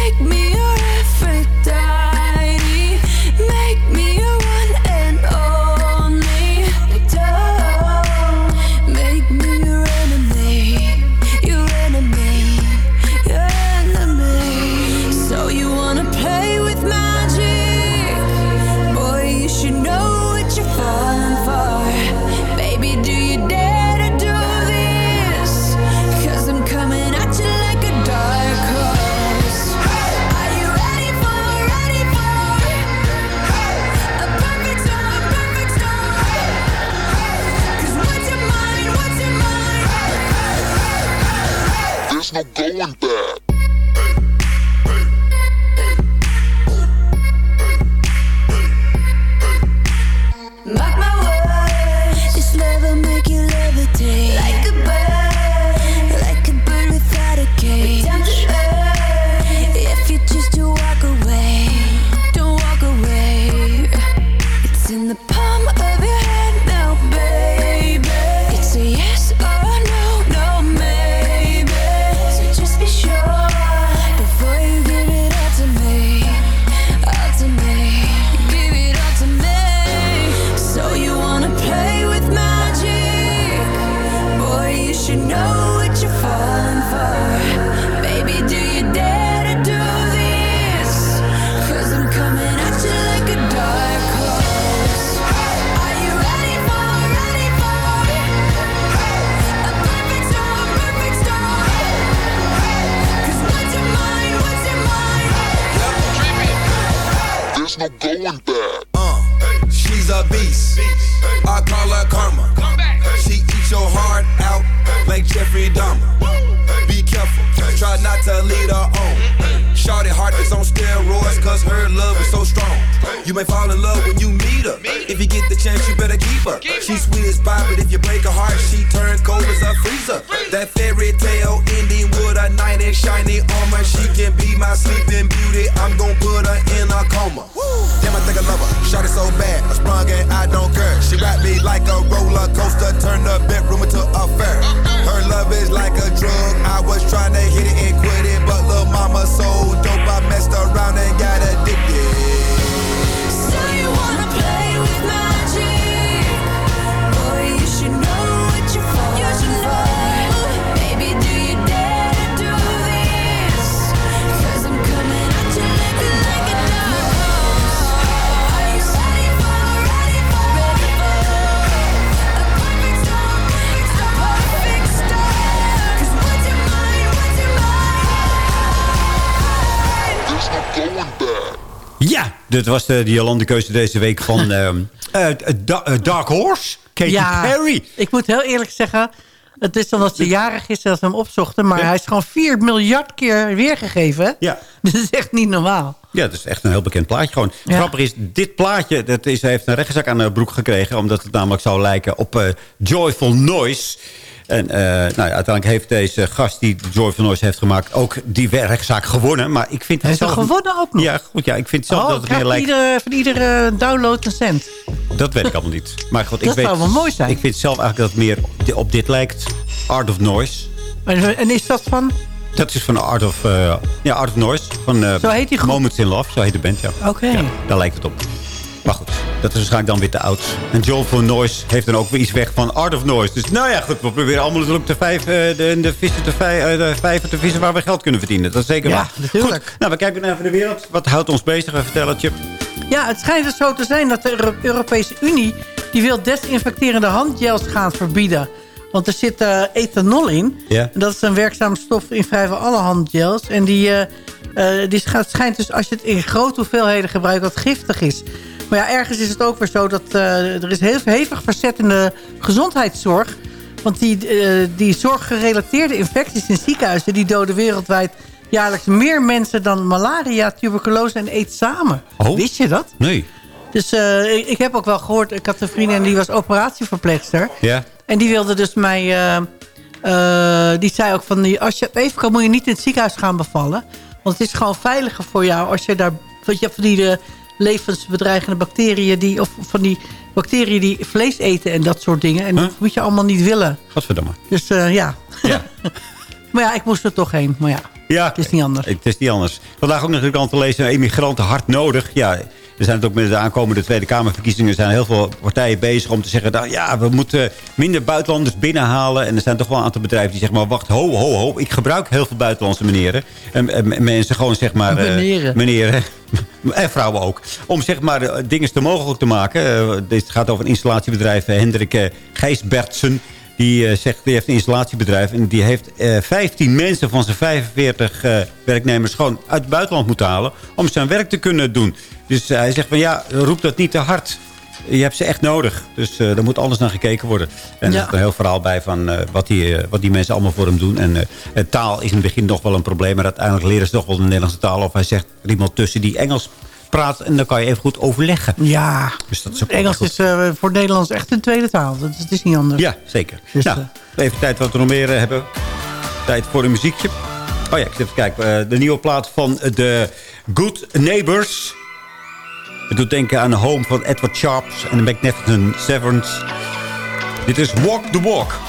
She's sweet as pie, but if you break her heart, dit was de, Jolande keuze deze week van <laughs> ehm, eh, Da- Dark Horse. Katy ja, Perry. ik moet heel eerlijk zeggen... Het is omdat ze jarig is dat we hem opzochten. Maar hij is gewoon 4 miljard keer weergegeven. Ja. <laughs> Dat is echt niet normaal. Ja, dat is echt een heel bekend plaatje gewoon. Ja. Grappig is, dit plaatje dat is, heeft een rechtszaak aan de broek gekregen... omdat het namelijk zou lijken op eh, Joyful Noise... En eh, nou ja, uiteindelijk heeft deze gast die Joyful Noise heeft gemaakt... ook die rechtszaak gewonnen. Maar ik vind hij zelf... gewonnen ook nog? Ja, goed, ja, ik vind zelf oh, dat het meer lijkt... iedere, van iedere download een cent. Dat weet ik allemaal niet. <laughs> Maar goed, ik Dat weet, zou wel mooi zijn. Ik vind zelf eigenlijk dat het meer op di- op dit lijkt. Art of Noise. En, en is dat van... Dat is van Art of, eh, ja, Art of Noise. Van eh, Zo heet die groep? Moments in Love, zo heet de band, ja. Oké. Daar lijkt het op. Maar goed, dat is waarschijnlijk dan weer te oud. En Joel van Noise heeft dan ook weer iets weg van Art of Noise. Dus nou ja, goed, we proberen allemaal natuurlijk de, vijf, eh, de, de, vissen te vij, eh, de vijver te vissen waar we geld kunnen verdienen. Dat is zeker Ja, waar. natuurlijk. Goed, nou, we kijken naar de wereld. Wat houdt ons bezig? Vertellen het je. Ja, het schijnt dus zo te zijn dat de Euro- Europese Unie... die wil desinfecterende handgels gaan verbieden. Want er zit eh, ethanol in. Ja. En dat is een werkzame stof in vrijwel alle handgels. En die, die schijnt, schijnt dus als je het in grote hoeveelheden gebruikt... dat giftig is. Maar ja, ergens is het ook weer zo dat eh, er is heel hevig verzet in de gezondheidszorg. Want die, eh, die zorggerelateerde infecties in ziekenhuizen... die doden wereldwijd jaarlijks meer mensen dan malaria, tuberculose en aids samen. Oh. Wist je dat? Nee. Dus eh, ik, ik heb ook wel gehoord... Ik had een vriendin en die was operatieverpleegster. Ja. En die wilde dus mij... die zei ook van... Als je even kan, moet je niet in het ziekenhuis gaan bevallen. Want het is gewoon veiliger voor jou als je daar... Want je hebt van die de levensbedreigende bacteriën... Die, of van die bacteriën die vlees eten en dat soort dingen. En dat moet je allemaal niet willen. Godverdomme. Dus eh, ja. Ja. <laughs> maar ja, ik moest er toch heen. Maar ja, Ja, het is niet anders. Het is niet anders. Vandaag ook natuurlijk al te lezen, immigranten hard nodig. Ja, we zijn het ook met de aankomende Tweede Kamerverkiezingen... zijn heel veel partijen bezig om te zeggen... Nou, ja, we moeten minder buitenlanders binnenhalen. En er zijn toch wel een aantal bedrijven die zeggen... maar wacht, ho, ho, ho. Ik gebruik heel veel buitenlandse meneren. En, en mensen gewoon zeg maar... eh, Meneren. meneren. <laughs> En vrouwen ook. Om zeg maar eh, dingen te mogelijk te maken. Eh, dit gaat over een installatiebedrijf. Hendrik Gijsbertsen. Die zegt, die heeft een installatiebedrijf. En die heeft eh 15 mensen van zijn 45 eh, werknemers gewoon uit het buitenland moeten halen. Om zijn werk te kunnen doen. Dus eh, hij zegt van ja, roep dat niet te hard. Je hebt ze echt nodig. Dus eh er moet anders naar gekeken worden. En er een heel verhaal bij van eh, wat, die, eh, wat die mensen allemaal voor hem doen. En eh, eh, taal is in het begin nog wel een probleem. Maar uiteindelijk leren ze toch wel de Nederlandse taal. Of hij zegt er iemand tussen die Engels praat. En dan kan je even goed overleggen. Ja, Dus dat is ook Engels is eh, voor Nederlands echt een tweede taal. Dat is, het is niet anders. Ja, zeker. Dus, nou, even tijd wat we nog meer eh, hebben. Tijd voor een muziekje. Oh ja, ik zit even kijken. Eh, de nieuwe plaat van de Good Neighbors. Het doet denken aan home van Edward Sharps en de Magnificent Severance. Dit is Walk the Walk.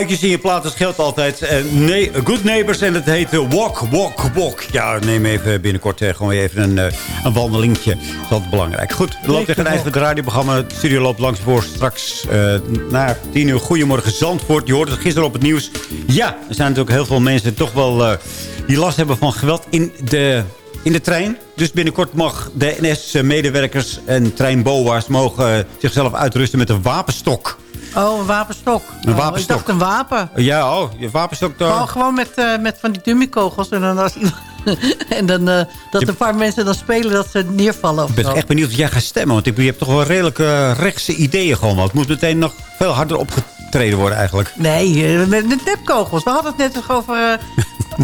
Geluidjes in je plaat. Dat geldt altijd. Eh, nee, Good Neighbors en het heet eh, Walk, Walk, Walk. Ja, neem even binnenkort eh, gewoon even een, een wandelingetje. Dat is altijd belangrijk. Goed, we lopen tegen het eind van het radioprogramma. Het studio loopt langs voor straks eh na tien uur. Goedemorgen Zandvoort. Je hoorde het gisteren op het nieuws. Ja, er zijn natuurlijk heel veel mensen toch wel die last hebben van geweld in de in de trein. Dus binnenkort mag de NS-medewerkers en treinboa's mogen zichzelf uitrusten met een wapenstok. Oh, een wapenstok. Een Oh, wapenstok. ik dacht een wapen. Ja, oh, je wapenstok daar. Gewoon, gewoon met, eh, met van die dummykogels. En dan, als, <laughs> en dan eh, dat een paar mensen dan spelen dat ze neervallen. Ik ben zo. echt benieuwd of jij gaat stemmen. Want je hebt toch wel redelijk rechtse ideeën gewoon. Want het moet meteen nog veel harder opgetreden worden eigenlijk. Nee, eh, met, met nepkogels. We hadden het net over... <laughs>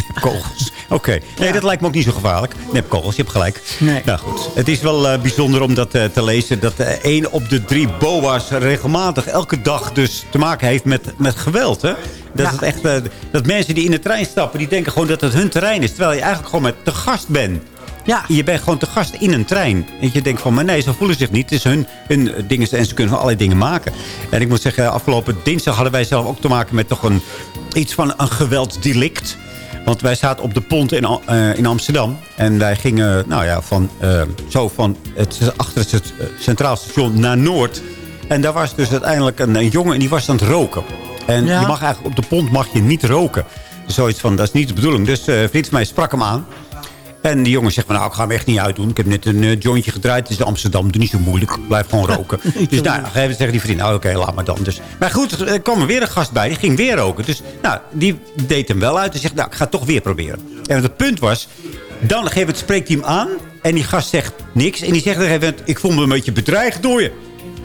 Nepkogels. Oké. Nee, dat lijkt me ook niet zo gevaarlijk. Nepkogels, je hebt gelijk. Nee. Nou goed. Het is wel eh, bijzonder om dat eh, te lezen. Dat eh, één op de drie boa's regelmatig elke dag dus te maken heeft met, met geweld. Hè? Dat, Ja. het echt, dat mensen die in de trein stappen, die denken gewoon dat het hun terrein is. Terwijl je eigenlijk gewoon met te gast bent. Ja. Je bent gewoon te gast in een trein. En je denkt van, maar nee, ze voelen zich niet. Het is hun, hun dingen en ze kunnen allerlei dingen maken. En ik moet zeggen, afgelopen dinsdag hadden wij zelf ook te maken met toch een, iets van een geweldsdelict. Want wij zaten op de pont in, eh, in Amsterdam. En wij gingen nou ja, van, eh, zo van het, achter het eh, Centraal Station naar Noord. En daar was dus uiteindelijk een, een jongen en die was aan het roken. En Ja. je mag eigenlijk op de pont mag je niet roken. Zoiets van, dat is niet de bedoeling. Dus vriend van mij sprak hem aan. En die jongen zegt van, nou, ik ga hem echt niet uitdoen. Ik heb net een eh, jointje gedraaid. Het is in Amsterdam, doe niet zo moeilijk. Blijf gewoon roken. <laughs> dus nou, moment zeggen die vriend, nou, oké, laat maar dan. Dus, maar goed, er kwam er weer een gast bij. Die ging weer roken. Dus nou, die deed hem wel uit. En zegt, nou, ik ga het toch weer proberen. En het punt was, dan op een gegeven moment spreekt hij hem aan. En die gast zegt niks. En die zegt op een gegeven moment, ik voel me een beetje bedreigd door je.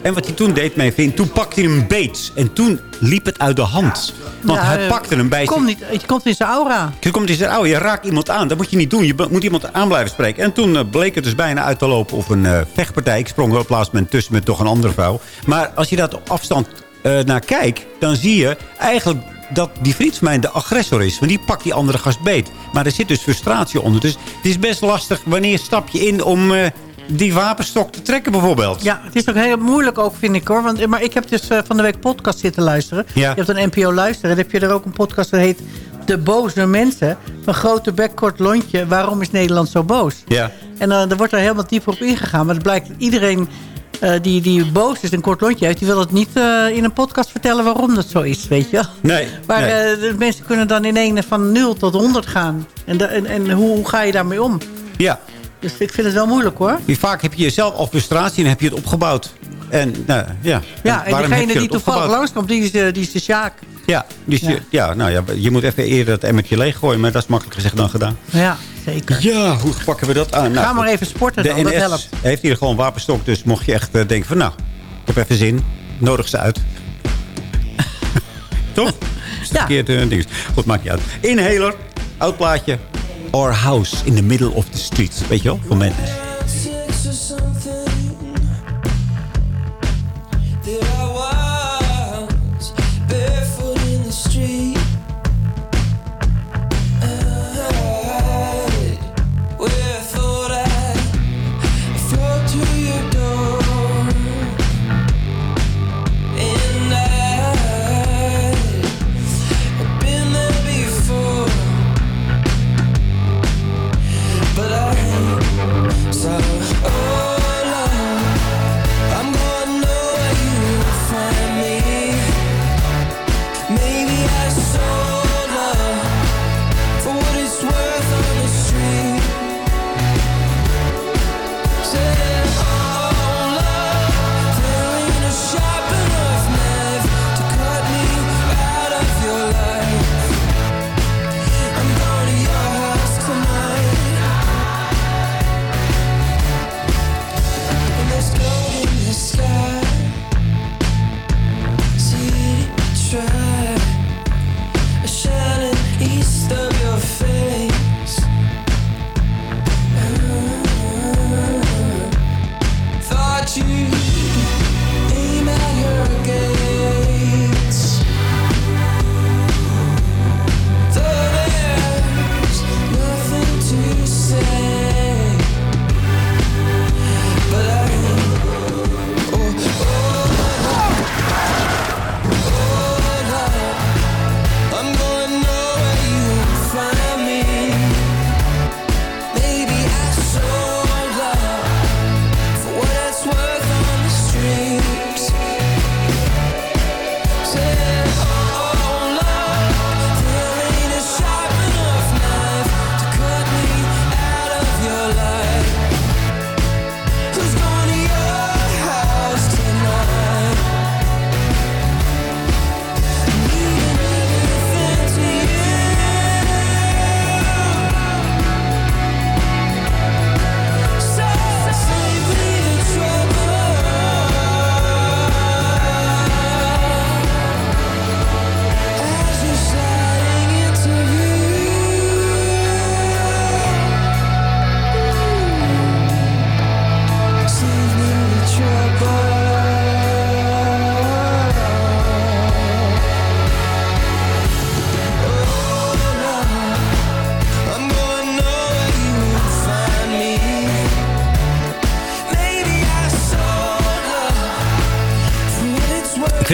En wat hij toen deed, mijn vriend, toen pakte hij hem beet. En toen liep het uit de hand. Want ja, hij eh, pakte hem bij Komt niet, je komt in zijn aura. je komt en zegt, oh, je raakt iemand aan. Dat moet je niet doen. Je moet iemand aan blijven spreken. En toen eh, bleek het dus bijna uit te lopen op een eh, vechtpartij. Ik sprong op het laatste moment tussen met toch een andere vrouw. Maar als je dat op afstand naar kijkt... dan zie je eigenlijk dat die vriend van mij de agressor is. Want die pakt die andere gast beet. Maar er zit dus frustratie onder. Dus het is best lastig wanneer stap je in om... die wapenstok te trekken bijvoorbeeld. Ja, het is ook heel moeilijk ook, vind ik hoor. Want, maar ik heb dus eh, van de week podcast zitten luisteren. Ja. Je hebt een NPO luisteren. Dan heb je er ook een podcast dat heet De Boze Mensen. Van grote bek, kort lontje. Waarom is Nederland zo boos? Ja. En dan er wordt er helemaal dieper op ingegaan. Maar het blijkt dat iedereen eh, die, die boos is en kort lontje heeft... die wil het niet eh, in een podcast vertellen waarom dat zo is, weet je. Nee. Maar nee. eh, de mensen kunnen dan in één van 0 tot 100 gaan. En, de- en, en hoe, hoe ga je daarmee om? ja. Dus ik vind het wel moeilijk hoor. Vaak heb je jezelf al frustratie en heb je het opgebouwd. En nou, ja. Ja, en heb degene die toevallig langskomt, die is, eh, die is de Sjaak. Ja, dus Ja. Je, ja, nou ja, je moet even eerder het emmertje leeggooien. Maar dat is makkelijker gezegd dan gedaan. Ja, zeker. Ja, hoe pakken we dat aan? Nou, Ga maar even sporten de dan, dat helpt. heeft hier gewoon een wapenstok. Dus mocht je echt eh, denken van nou, ik heb even zin. Nodig ze uit. <laughs> Toch? Ja. verkeerd eh, ding. Goed, maakt niet uit. Inhaler, oud plaatje. Our house in the middle of the street. Weet je wel, voor mensen.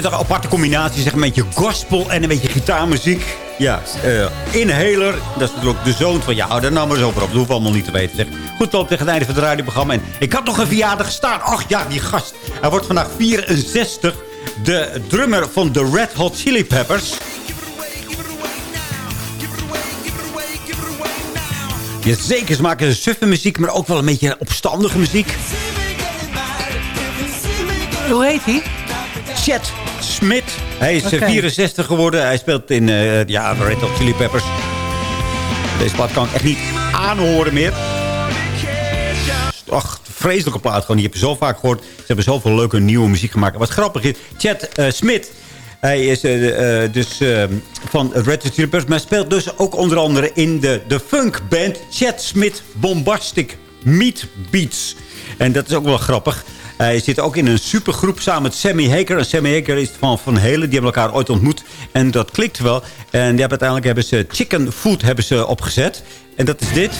Vind het een aparte combinatie. Zeg een beetje gospel en een beetje gitaarmuziek. Ja, eh Inhaler. Dat is natuurlijk de zoon van... Ja, daar nam maar eens over op. Dat hoeven we allemaal niet te weten. Zeg. Goed, loop tegen het einde van het radioprogramma. En ik had nog een verjaardag gestaan. Ach ja, die gast. Hij wordt vandaag 64. De drummer van de Red Hot Chili Peppers. Ja, zeker, ze maken suffe muziek, maar ook wel een beetje opstandige muziek. Hoe heet hij? Chet Smith. Hij is eh, Oké. 64 geworden. Hij speelt in eh, ja, Red Hot Chili Peppers. Deze plaat kan ik echt niet aanhoren meer. Ach, vreselijke plaat gewoon. Die heb je zo vaak gehoord. Ze hebben zoveel leuke nieuwe muziek gemaakt. Wat grappig is, Chet eh, Smith... Hij is eh, eh, dus eh, van Red Hot Chili Peppers. Maar speelt dus ook onder andere in de, de funkband... Chet Smith Bombastic Meat Beats. En dat is ook wel grappig. Hij zit ook in een supergroep samen met Sammy Haker. En Sammy Haker is van Van Helen. Die hebben elkaar ooit ontmoet. En dat klikt wel. En die hebben, uiteindelijk hebben ze Chicken Food hebben ze opgezet. En dat is dit.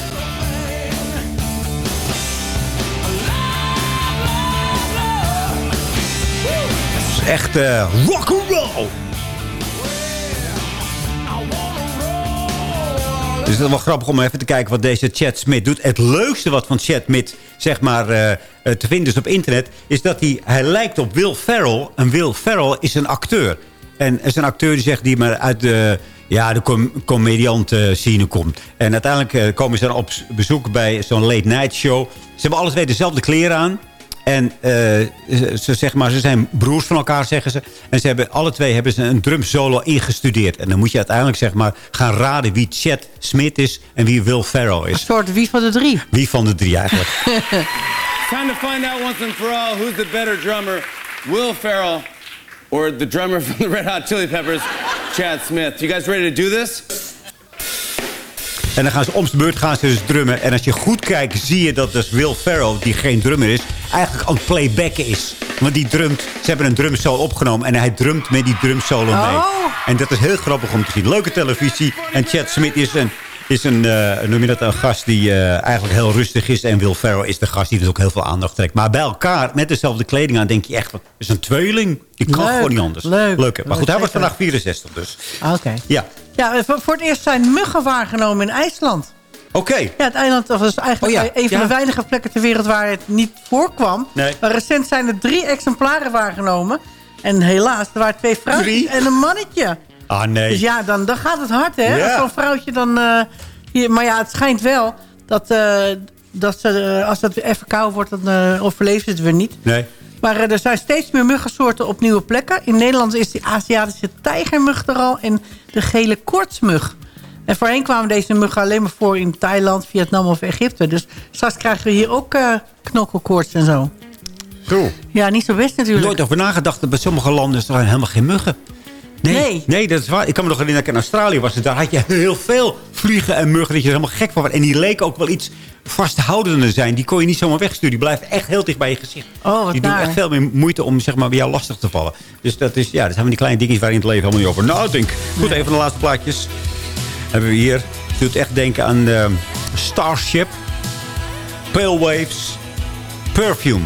Dat is echt eh rock and roll. Dus het is wel grappig om even te kijken wat deze Chad Smith doet. Het leukste wat van Chad Smith zeg maar, eh, eh, te vinden is op internet... is dat hij, hij lijkt op Will Ferrell. En Will Ferrell is een acteur. En is een acteur die zegt die maar uit de, ja, de com scene komt. En uiteindelijk eh, komen ze dan op bezoek bij zo'n late night show. Ze hebben alles weer dezelfde kleren aan. En eh, ze, ze, zeg maar, ze zijn broers van elkaar, zeggen ze. En ze hebben, alle twee hebben ze een drumsolo ingestudeerd. En dan moet je uiteindelijk zeg maar, gaan raden wie Chet Smith is en wie Will Ferrell Een is. soort wie van de drie. Wie van de drie eigenlijk? <laughs> Time to find out once and for all who's the better drummer, Will Ferrell or the drummer from the Red Hot Chili Peppers, Chad Smith. You guys ready to do this? En dan gaan ze om de beurt gaan ze dus drummen. En als je goed kijkt, zie je dat dus Will Ferrell, die geen drummer is... eigenlijk aan het playbacken is. Want die drumt, ze hebben een drumsolo opgenomen... en hij drumt met die drumsolo mee. Oh. En dat is heel grappig om te zien. Leuke televisie. En Chad Smith is een, is een, eh, noem je dat, een gast die eh, eigenlijk heel rustig is. En Will Ferrell is de gast die dus ook heel veel aandacht trekt. Maar bij elkaar, met dezelfde kleding aan, denk je echt... dat is een tweeling. Die kan Leuk, gewoon niet anders. leuk. Maar goed, hij Zeker. vandaag 64 dus. Oké. Ja. Ja, eh, voor, het eerst zijn muggen waargenomen in IJsland. Oké. Ja, het eiland was eigenlijk Oh ja, een van ja. de weinige plekken ter wereld waar het niet voorkwam. Nee. Maar recent zijn er drie exemplaren waargenomen. En helaas, er waren twee vrouwtjes Drie? en een mannetje. Ah, nee. Dus ja, dan, dan gaat het hard, hè? Ja. Als zo'n vrouwtje dan... eh, hier, maar ja, het schijnt wel dat, eh, dat ze, als het even koud wordt, dan overleven ze het weer niet. Nee. Maar eh, er zijn steeds meer muggensoorten op nieuwe plekken. In Nederland is die Aziatische tijgermug er al en de gele koortsmug. En voorheen kwamen deze muggen alleen maar voor in Thailand, Vietnam of Egypte. Dus straks krijgen we hier ook eh, knokkelkoorts en zo. Zo. Ja, niet zo best natuurlijk. Nooit over nagedacht dat bij sommige landen zijn helemaal geen muggen. Nee, Nee. dat is waar. Ik kan me nog herinneren dat ik in Australië was. En daar had je heel veel vliegen en muggen. Dat je er helemaal gek van werd. En die leken ook wel iets vasthoudender zijn. Die kon je niet zomaar wegsturen. Die blijven echt heel dicht bij je gezicht. Oh, wat die doen naar. echt veel meer moeite om zeg maar, bij jou lastig te vallen. Dus dat, is, ja, dat zijn van die kleine dingetjes waar je in het leven helemaal niet over nadenkt. Goed, even de laatste plaatjes. Hebben we hier. Het doet echt denken aan ehm, Starship. Pale Waves. Perfume.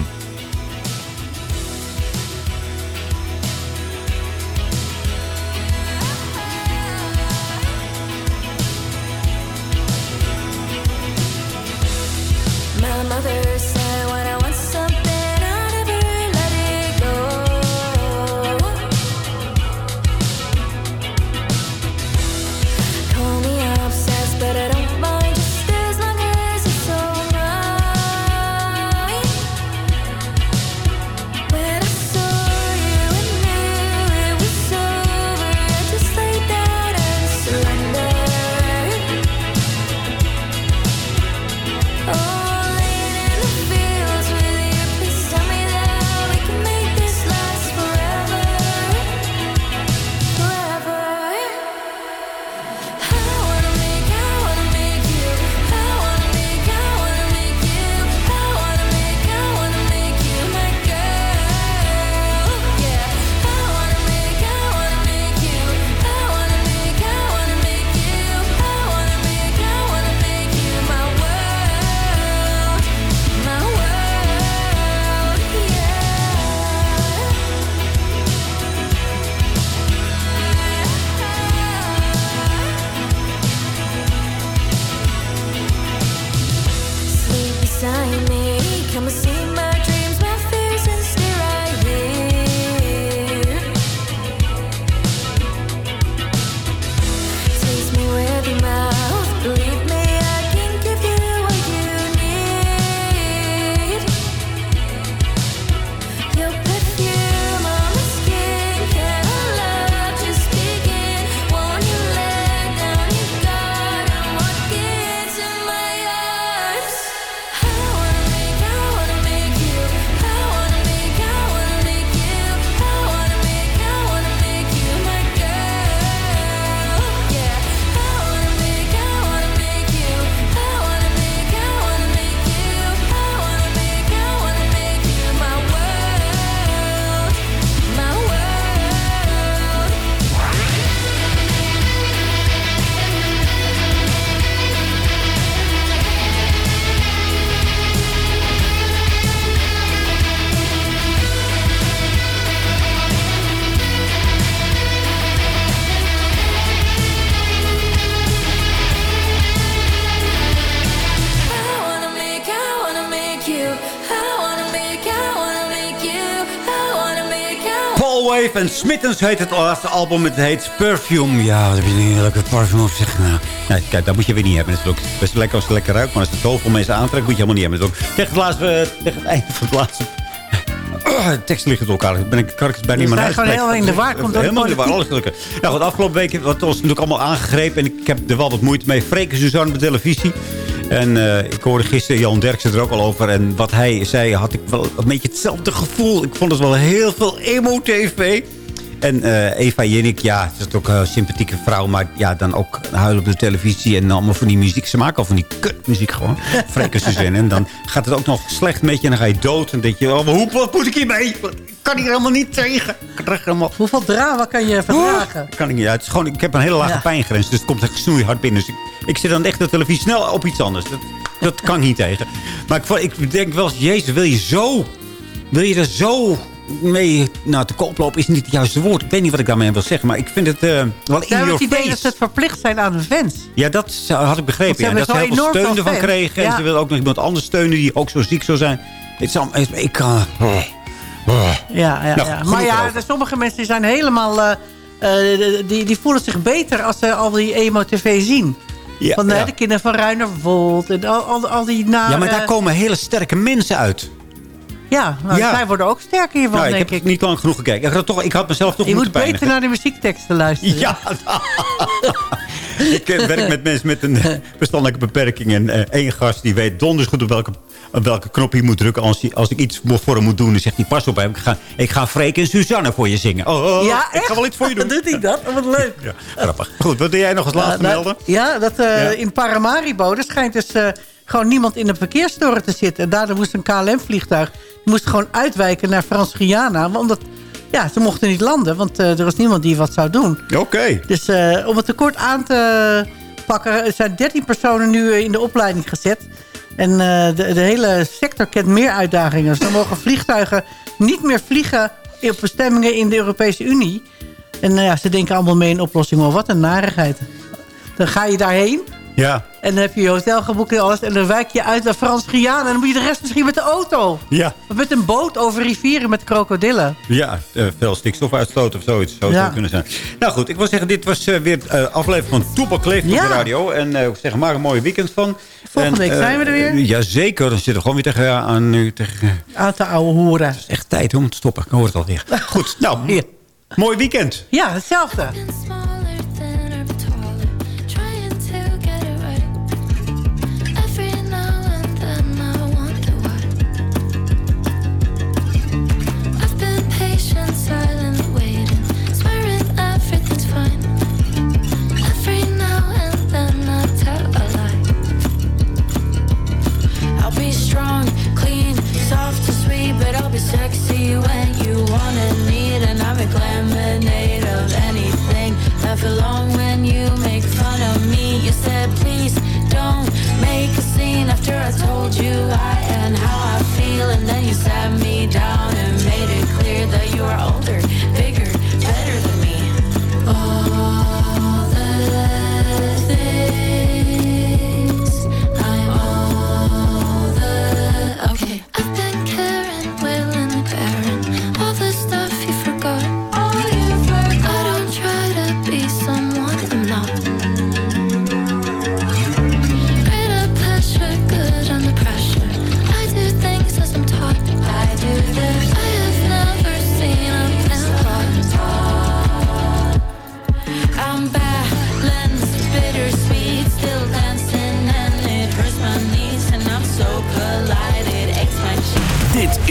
En Smittens heet het laatste album. Het heet Perfume. Ja, wat heb je een heerlijke parfum op zich. Nou, nee, kijk, dat moet je weer niet hebben. Het is ook best lekker als het lekker ruikt. Maar als het zoveel mensen aantrekt, moet je helemaal niet hebben. Het ook tegen, het laatste, eh, tegen het einde van het laatste... De tekst ligt door elkaar. Ik ben ik kan ik het bijna Je niet meer staat gewoon helemaal in de war, komt door de Helemaal in de war, alles gelukkig. Nou goed, afgelopen week wordt ons natuurlijk allemaal aangegrepen. En ik heb er wel wat moeite mee. Freek en Suzanne op de televisie. En eh, ik hoorde gisteren Jan Derksen er ook al over. En wat hij zei, had ik wel een beetje hetzelfde gevoel. Ik vond het wel heel veel emo-tv. En eh, Eva Jinnik, ja, het is ook een sympathieke vrouw. Maar ja, dan ook huilen op de televisie. En allemaal van die muziek. Ze maken al van die kutmuziek gewoon. En Suzanne. En dan gaat het ook nog slecht met je. En dan ga je dood. En dan denk je, oh, hoe wat moet ik hiermee? Ik kan hier helemaal niet tegen. Helemaal... Hoeveel drama kan je verdragen? kan ik niet uit. Het is gewoon, ik heb een hele lage Ja. pijngrens. Dus het komt echt snoeihard binnen. Dus ik, ik zit dan echt de televisie snel op iets anders. Dat, dat kan ik niet tegen. Maar ik, ik denk wel eens, jezus, wil je zo... Wil je er zo mee nou, te koop lopen is niet het juiste woord. Ik weet niet wat ik daarmee wil zeggen. Maar ik vind het eh, wel in your het idee dat ze het verplicht zijn aan hun fans. Ja, dat had ik begrepen. Ja, dat ze heel veel steun ervan fans. kregen. En ze willen ook nog iemand anders steunen die ook zo ziek zou zijn. Het is ik kan... Ja, ja, Nou, ja. maar ja, er- sommige mensen zijn helemaal... eh, eh, die, die voelen zich beter als ze al die emo-tv zien. Van de kinderen van Ruinerwold en al, al, al die nare... ja, maar daar komen hele sterke mensen uit. Ja, nou, Ja. zij worden ook sterker hiervan, Nou, ik denk heb ik. niet lang genoeg gekeken. Ik had, toch, ik had mezelf toch Je moet moeten beter pijnigen. naar de muziekteksten luisteren. Ja, <laughs> ik eh, werk met mensen met een eh, verstandelijke beperking. En eh, één gast die weet donders goed op welke, op welke knop hij moet drukken. Als, als ik iets voor hem moet doen, dan zegt hij... Pas op, hè, ik ga, ik ga Freek en Suzanne voor je zingen. Oh, oh, oh, Ja, ik ga wel iets voor je doen. <laughs> Doet hij dat? Wat leuk. Ja, grappig. Goed, wat doe jij nog als laatste Ja, dat- melden? Ja, dat eh, in Paramaribo, er schijnt dus eh, gewoon niemand in de verkeerstoren te zitten. En daardoor moest een KLM-vliegtuig die moest gewoon uitwijken naar Frans-Guyana. Omdat ja, ze mochten niet landen, want eh, er was niemand die wat zou doen. Oké. Dus eh, om het tekort aan te pakken, zijn 13 personen nu eh, in de opleiding gezet. En de, de hele sector kent meer uitdagingen. Dus dan mogen vliegtuigen niet meer vliegen op bestemmingen in de Europese Unie. En ja, ze denken allemaal mee in oplossingen. Oh, wat een narigheid. Dan ga je daarheen Ja, en dan heb je je hotel geboekt en alles. En dan wijk je uit naar Frans-Guyana. En dan moet je de rest misschien met de auto. ja, Of met een boot over rivieren met krokodillen. ja. eh, veel stikstof uitstoten of zoiets. Zou het Ja. kunnen zijn. Nou goed, ik wil zeggen, dit was eh, weer uh, aflevering van Toepak Leeft op Ja. de radio. En eh, zeg, maak een mooi weekend van. Volgende week eh, zijn we er weer. Jazeker, dan zitten we gewoon weer tegen... aan, nu tegen Uit de oude hoeren. echt tijd om te stoppen. Ik hoor het alweer. <laughs> Goed, nou, mooi weekend. Ja, hetzelfde. me when you want and need, and I'm a lemonade of anything. Laugh along when you make fun of me. You said, please don't make a scene after I told you why and how I feel, and then you sat me down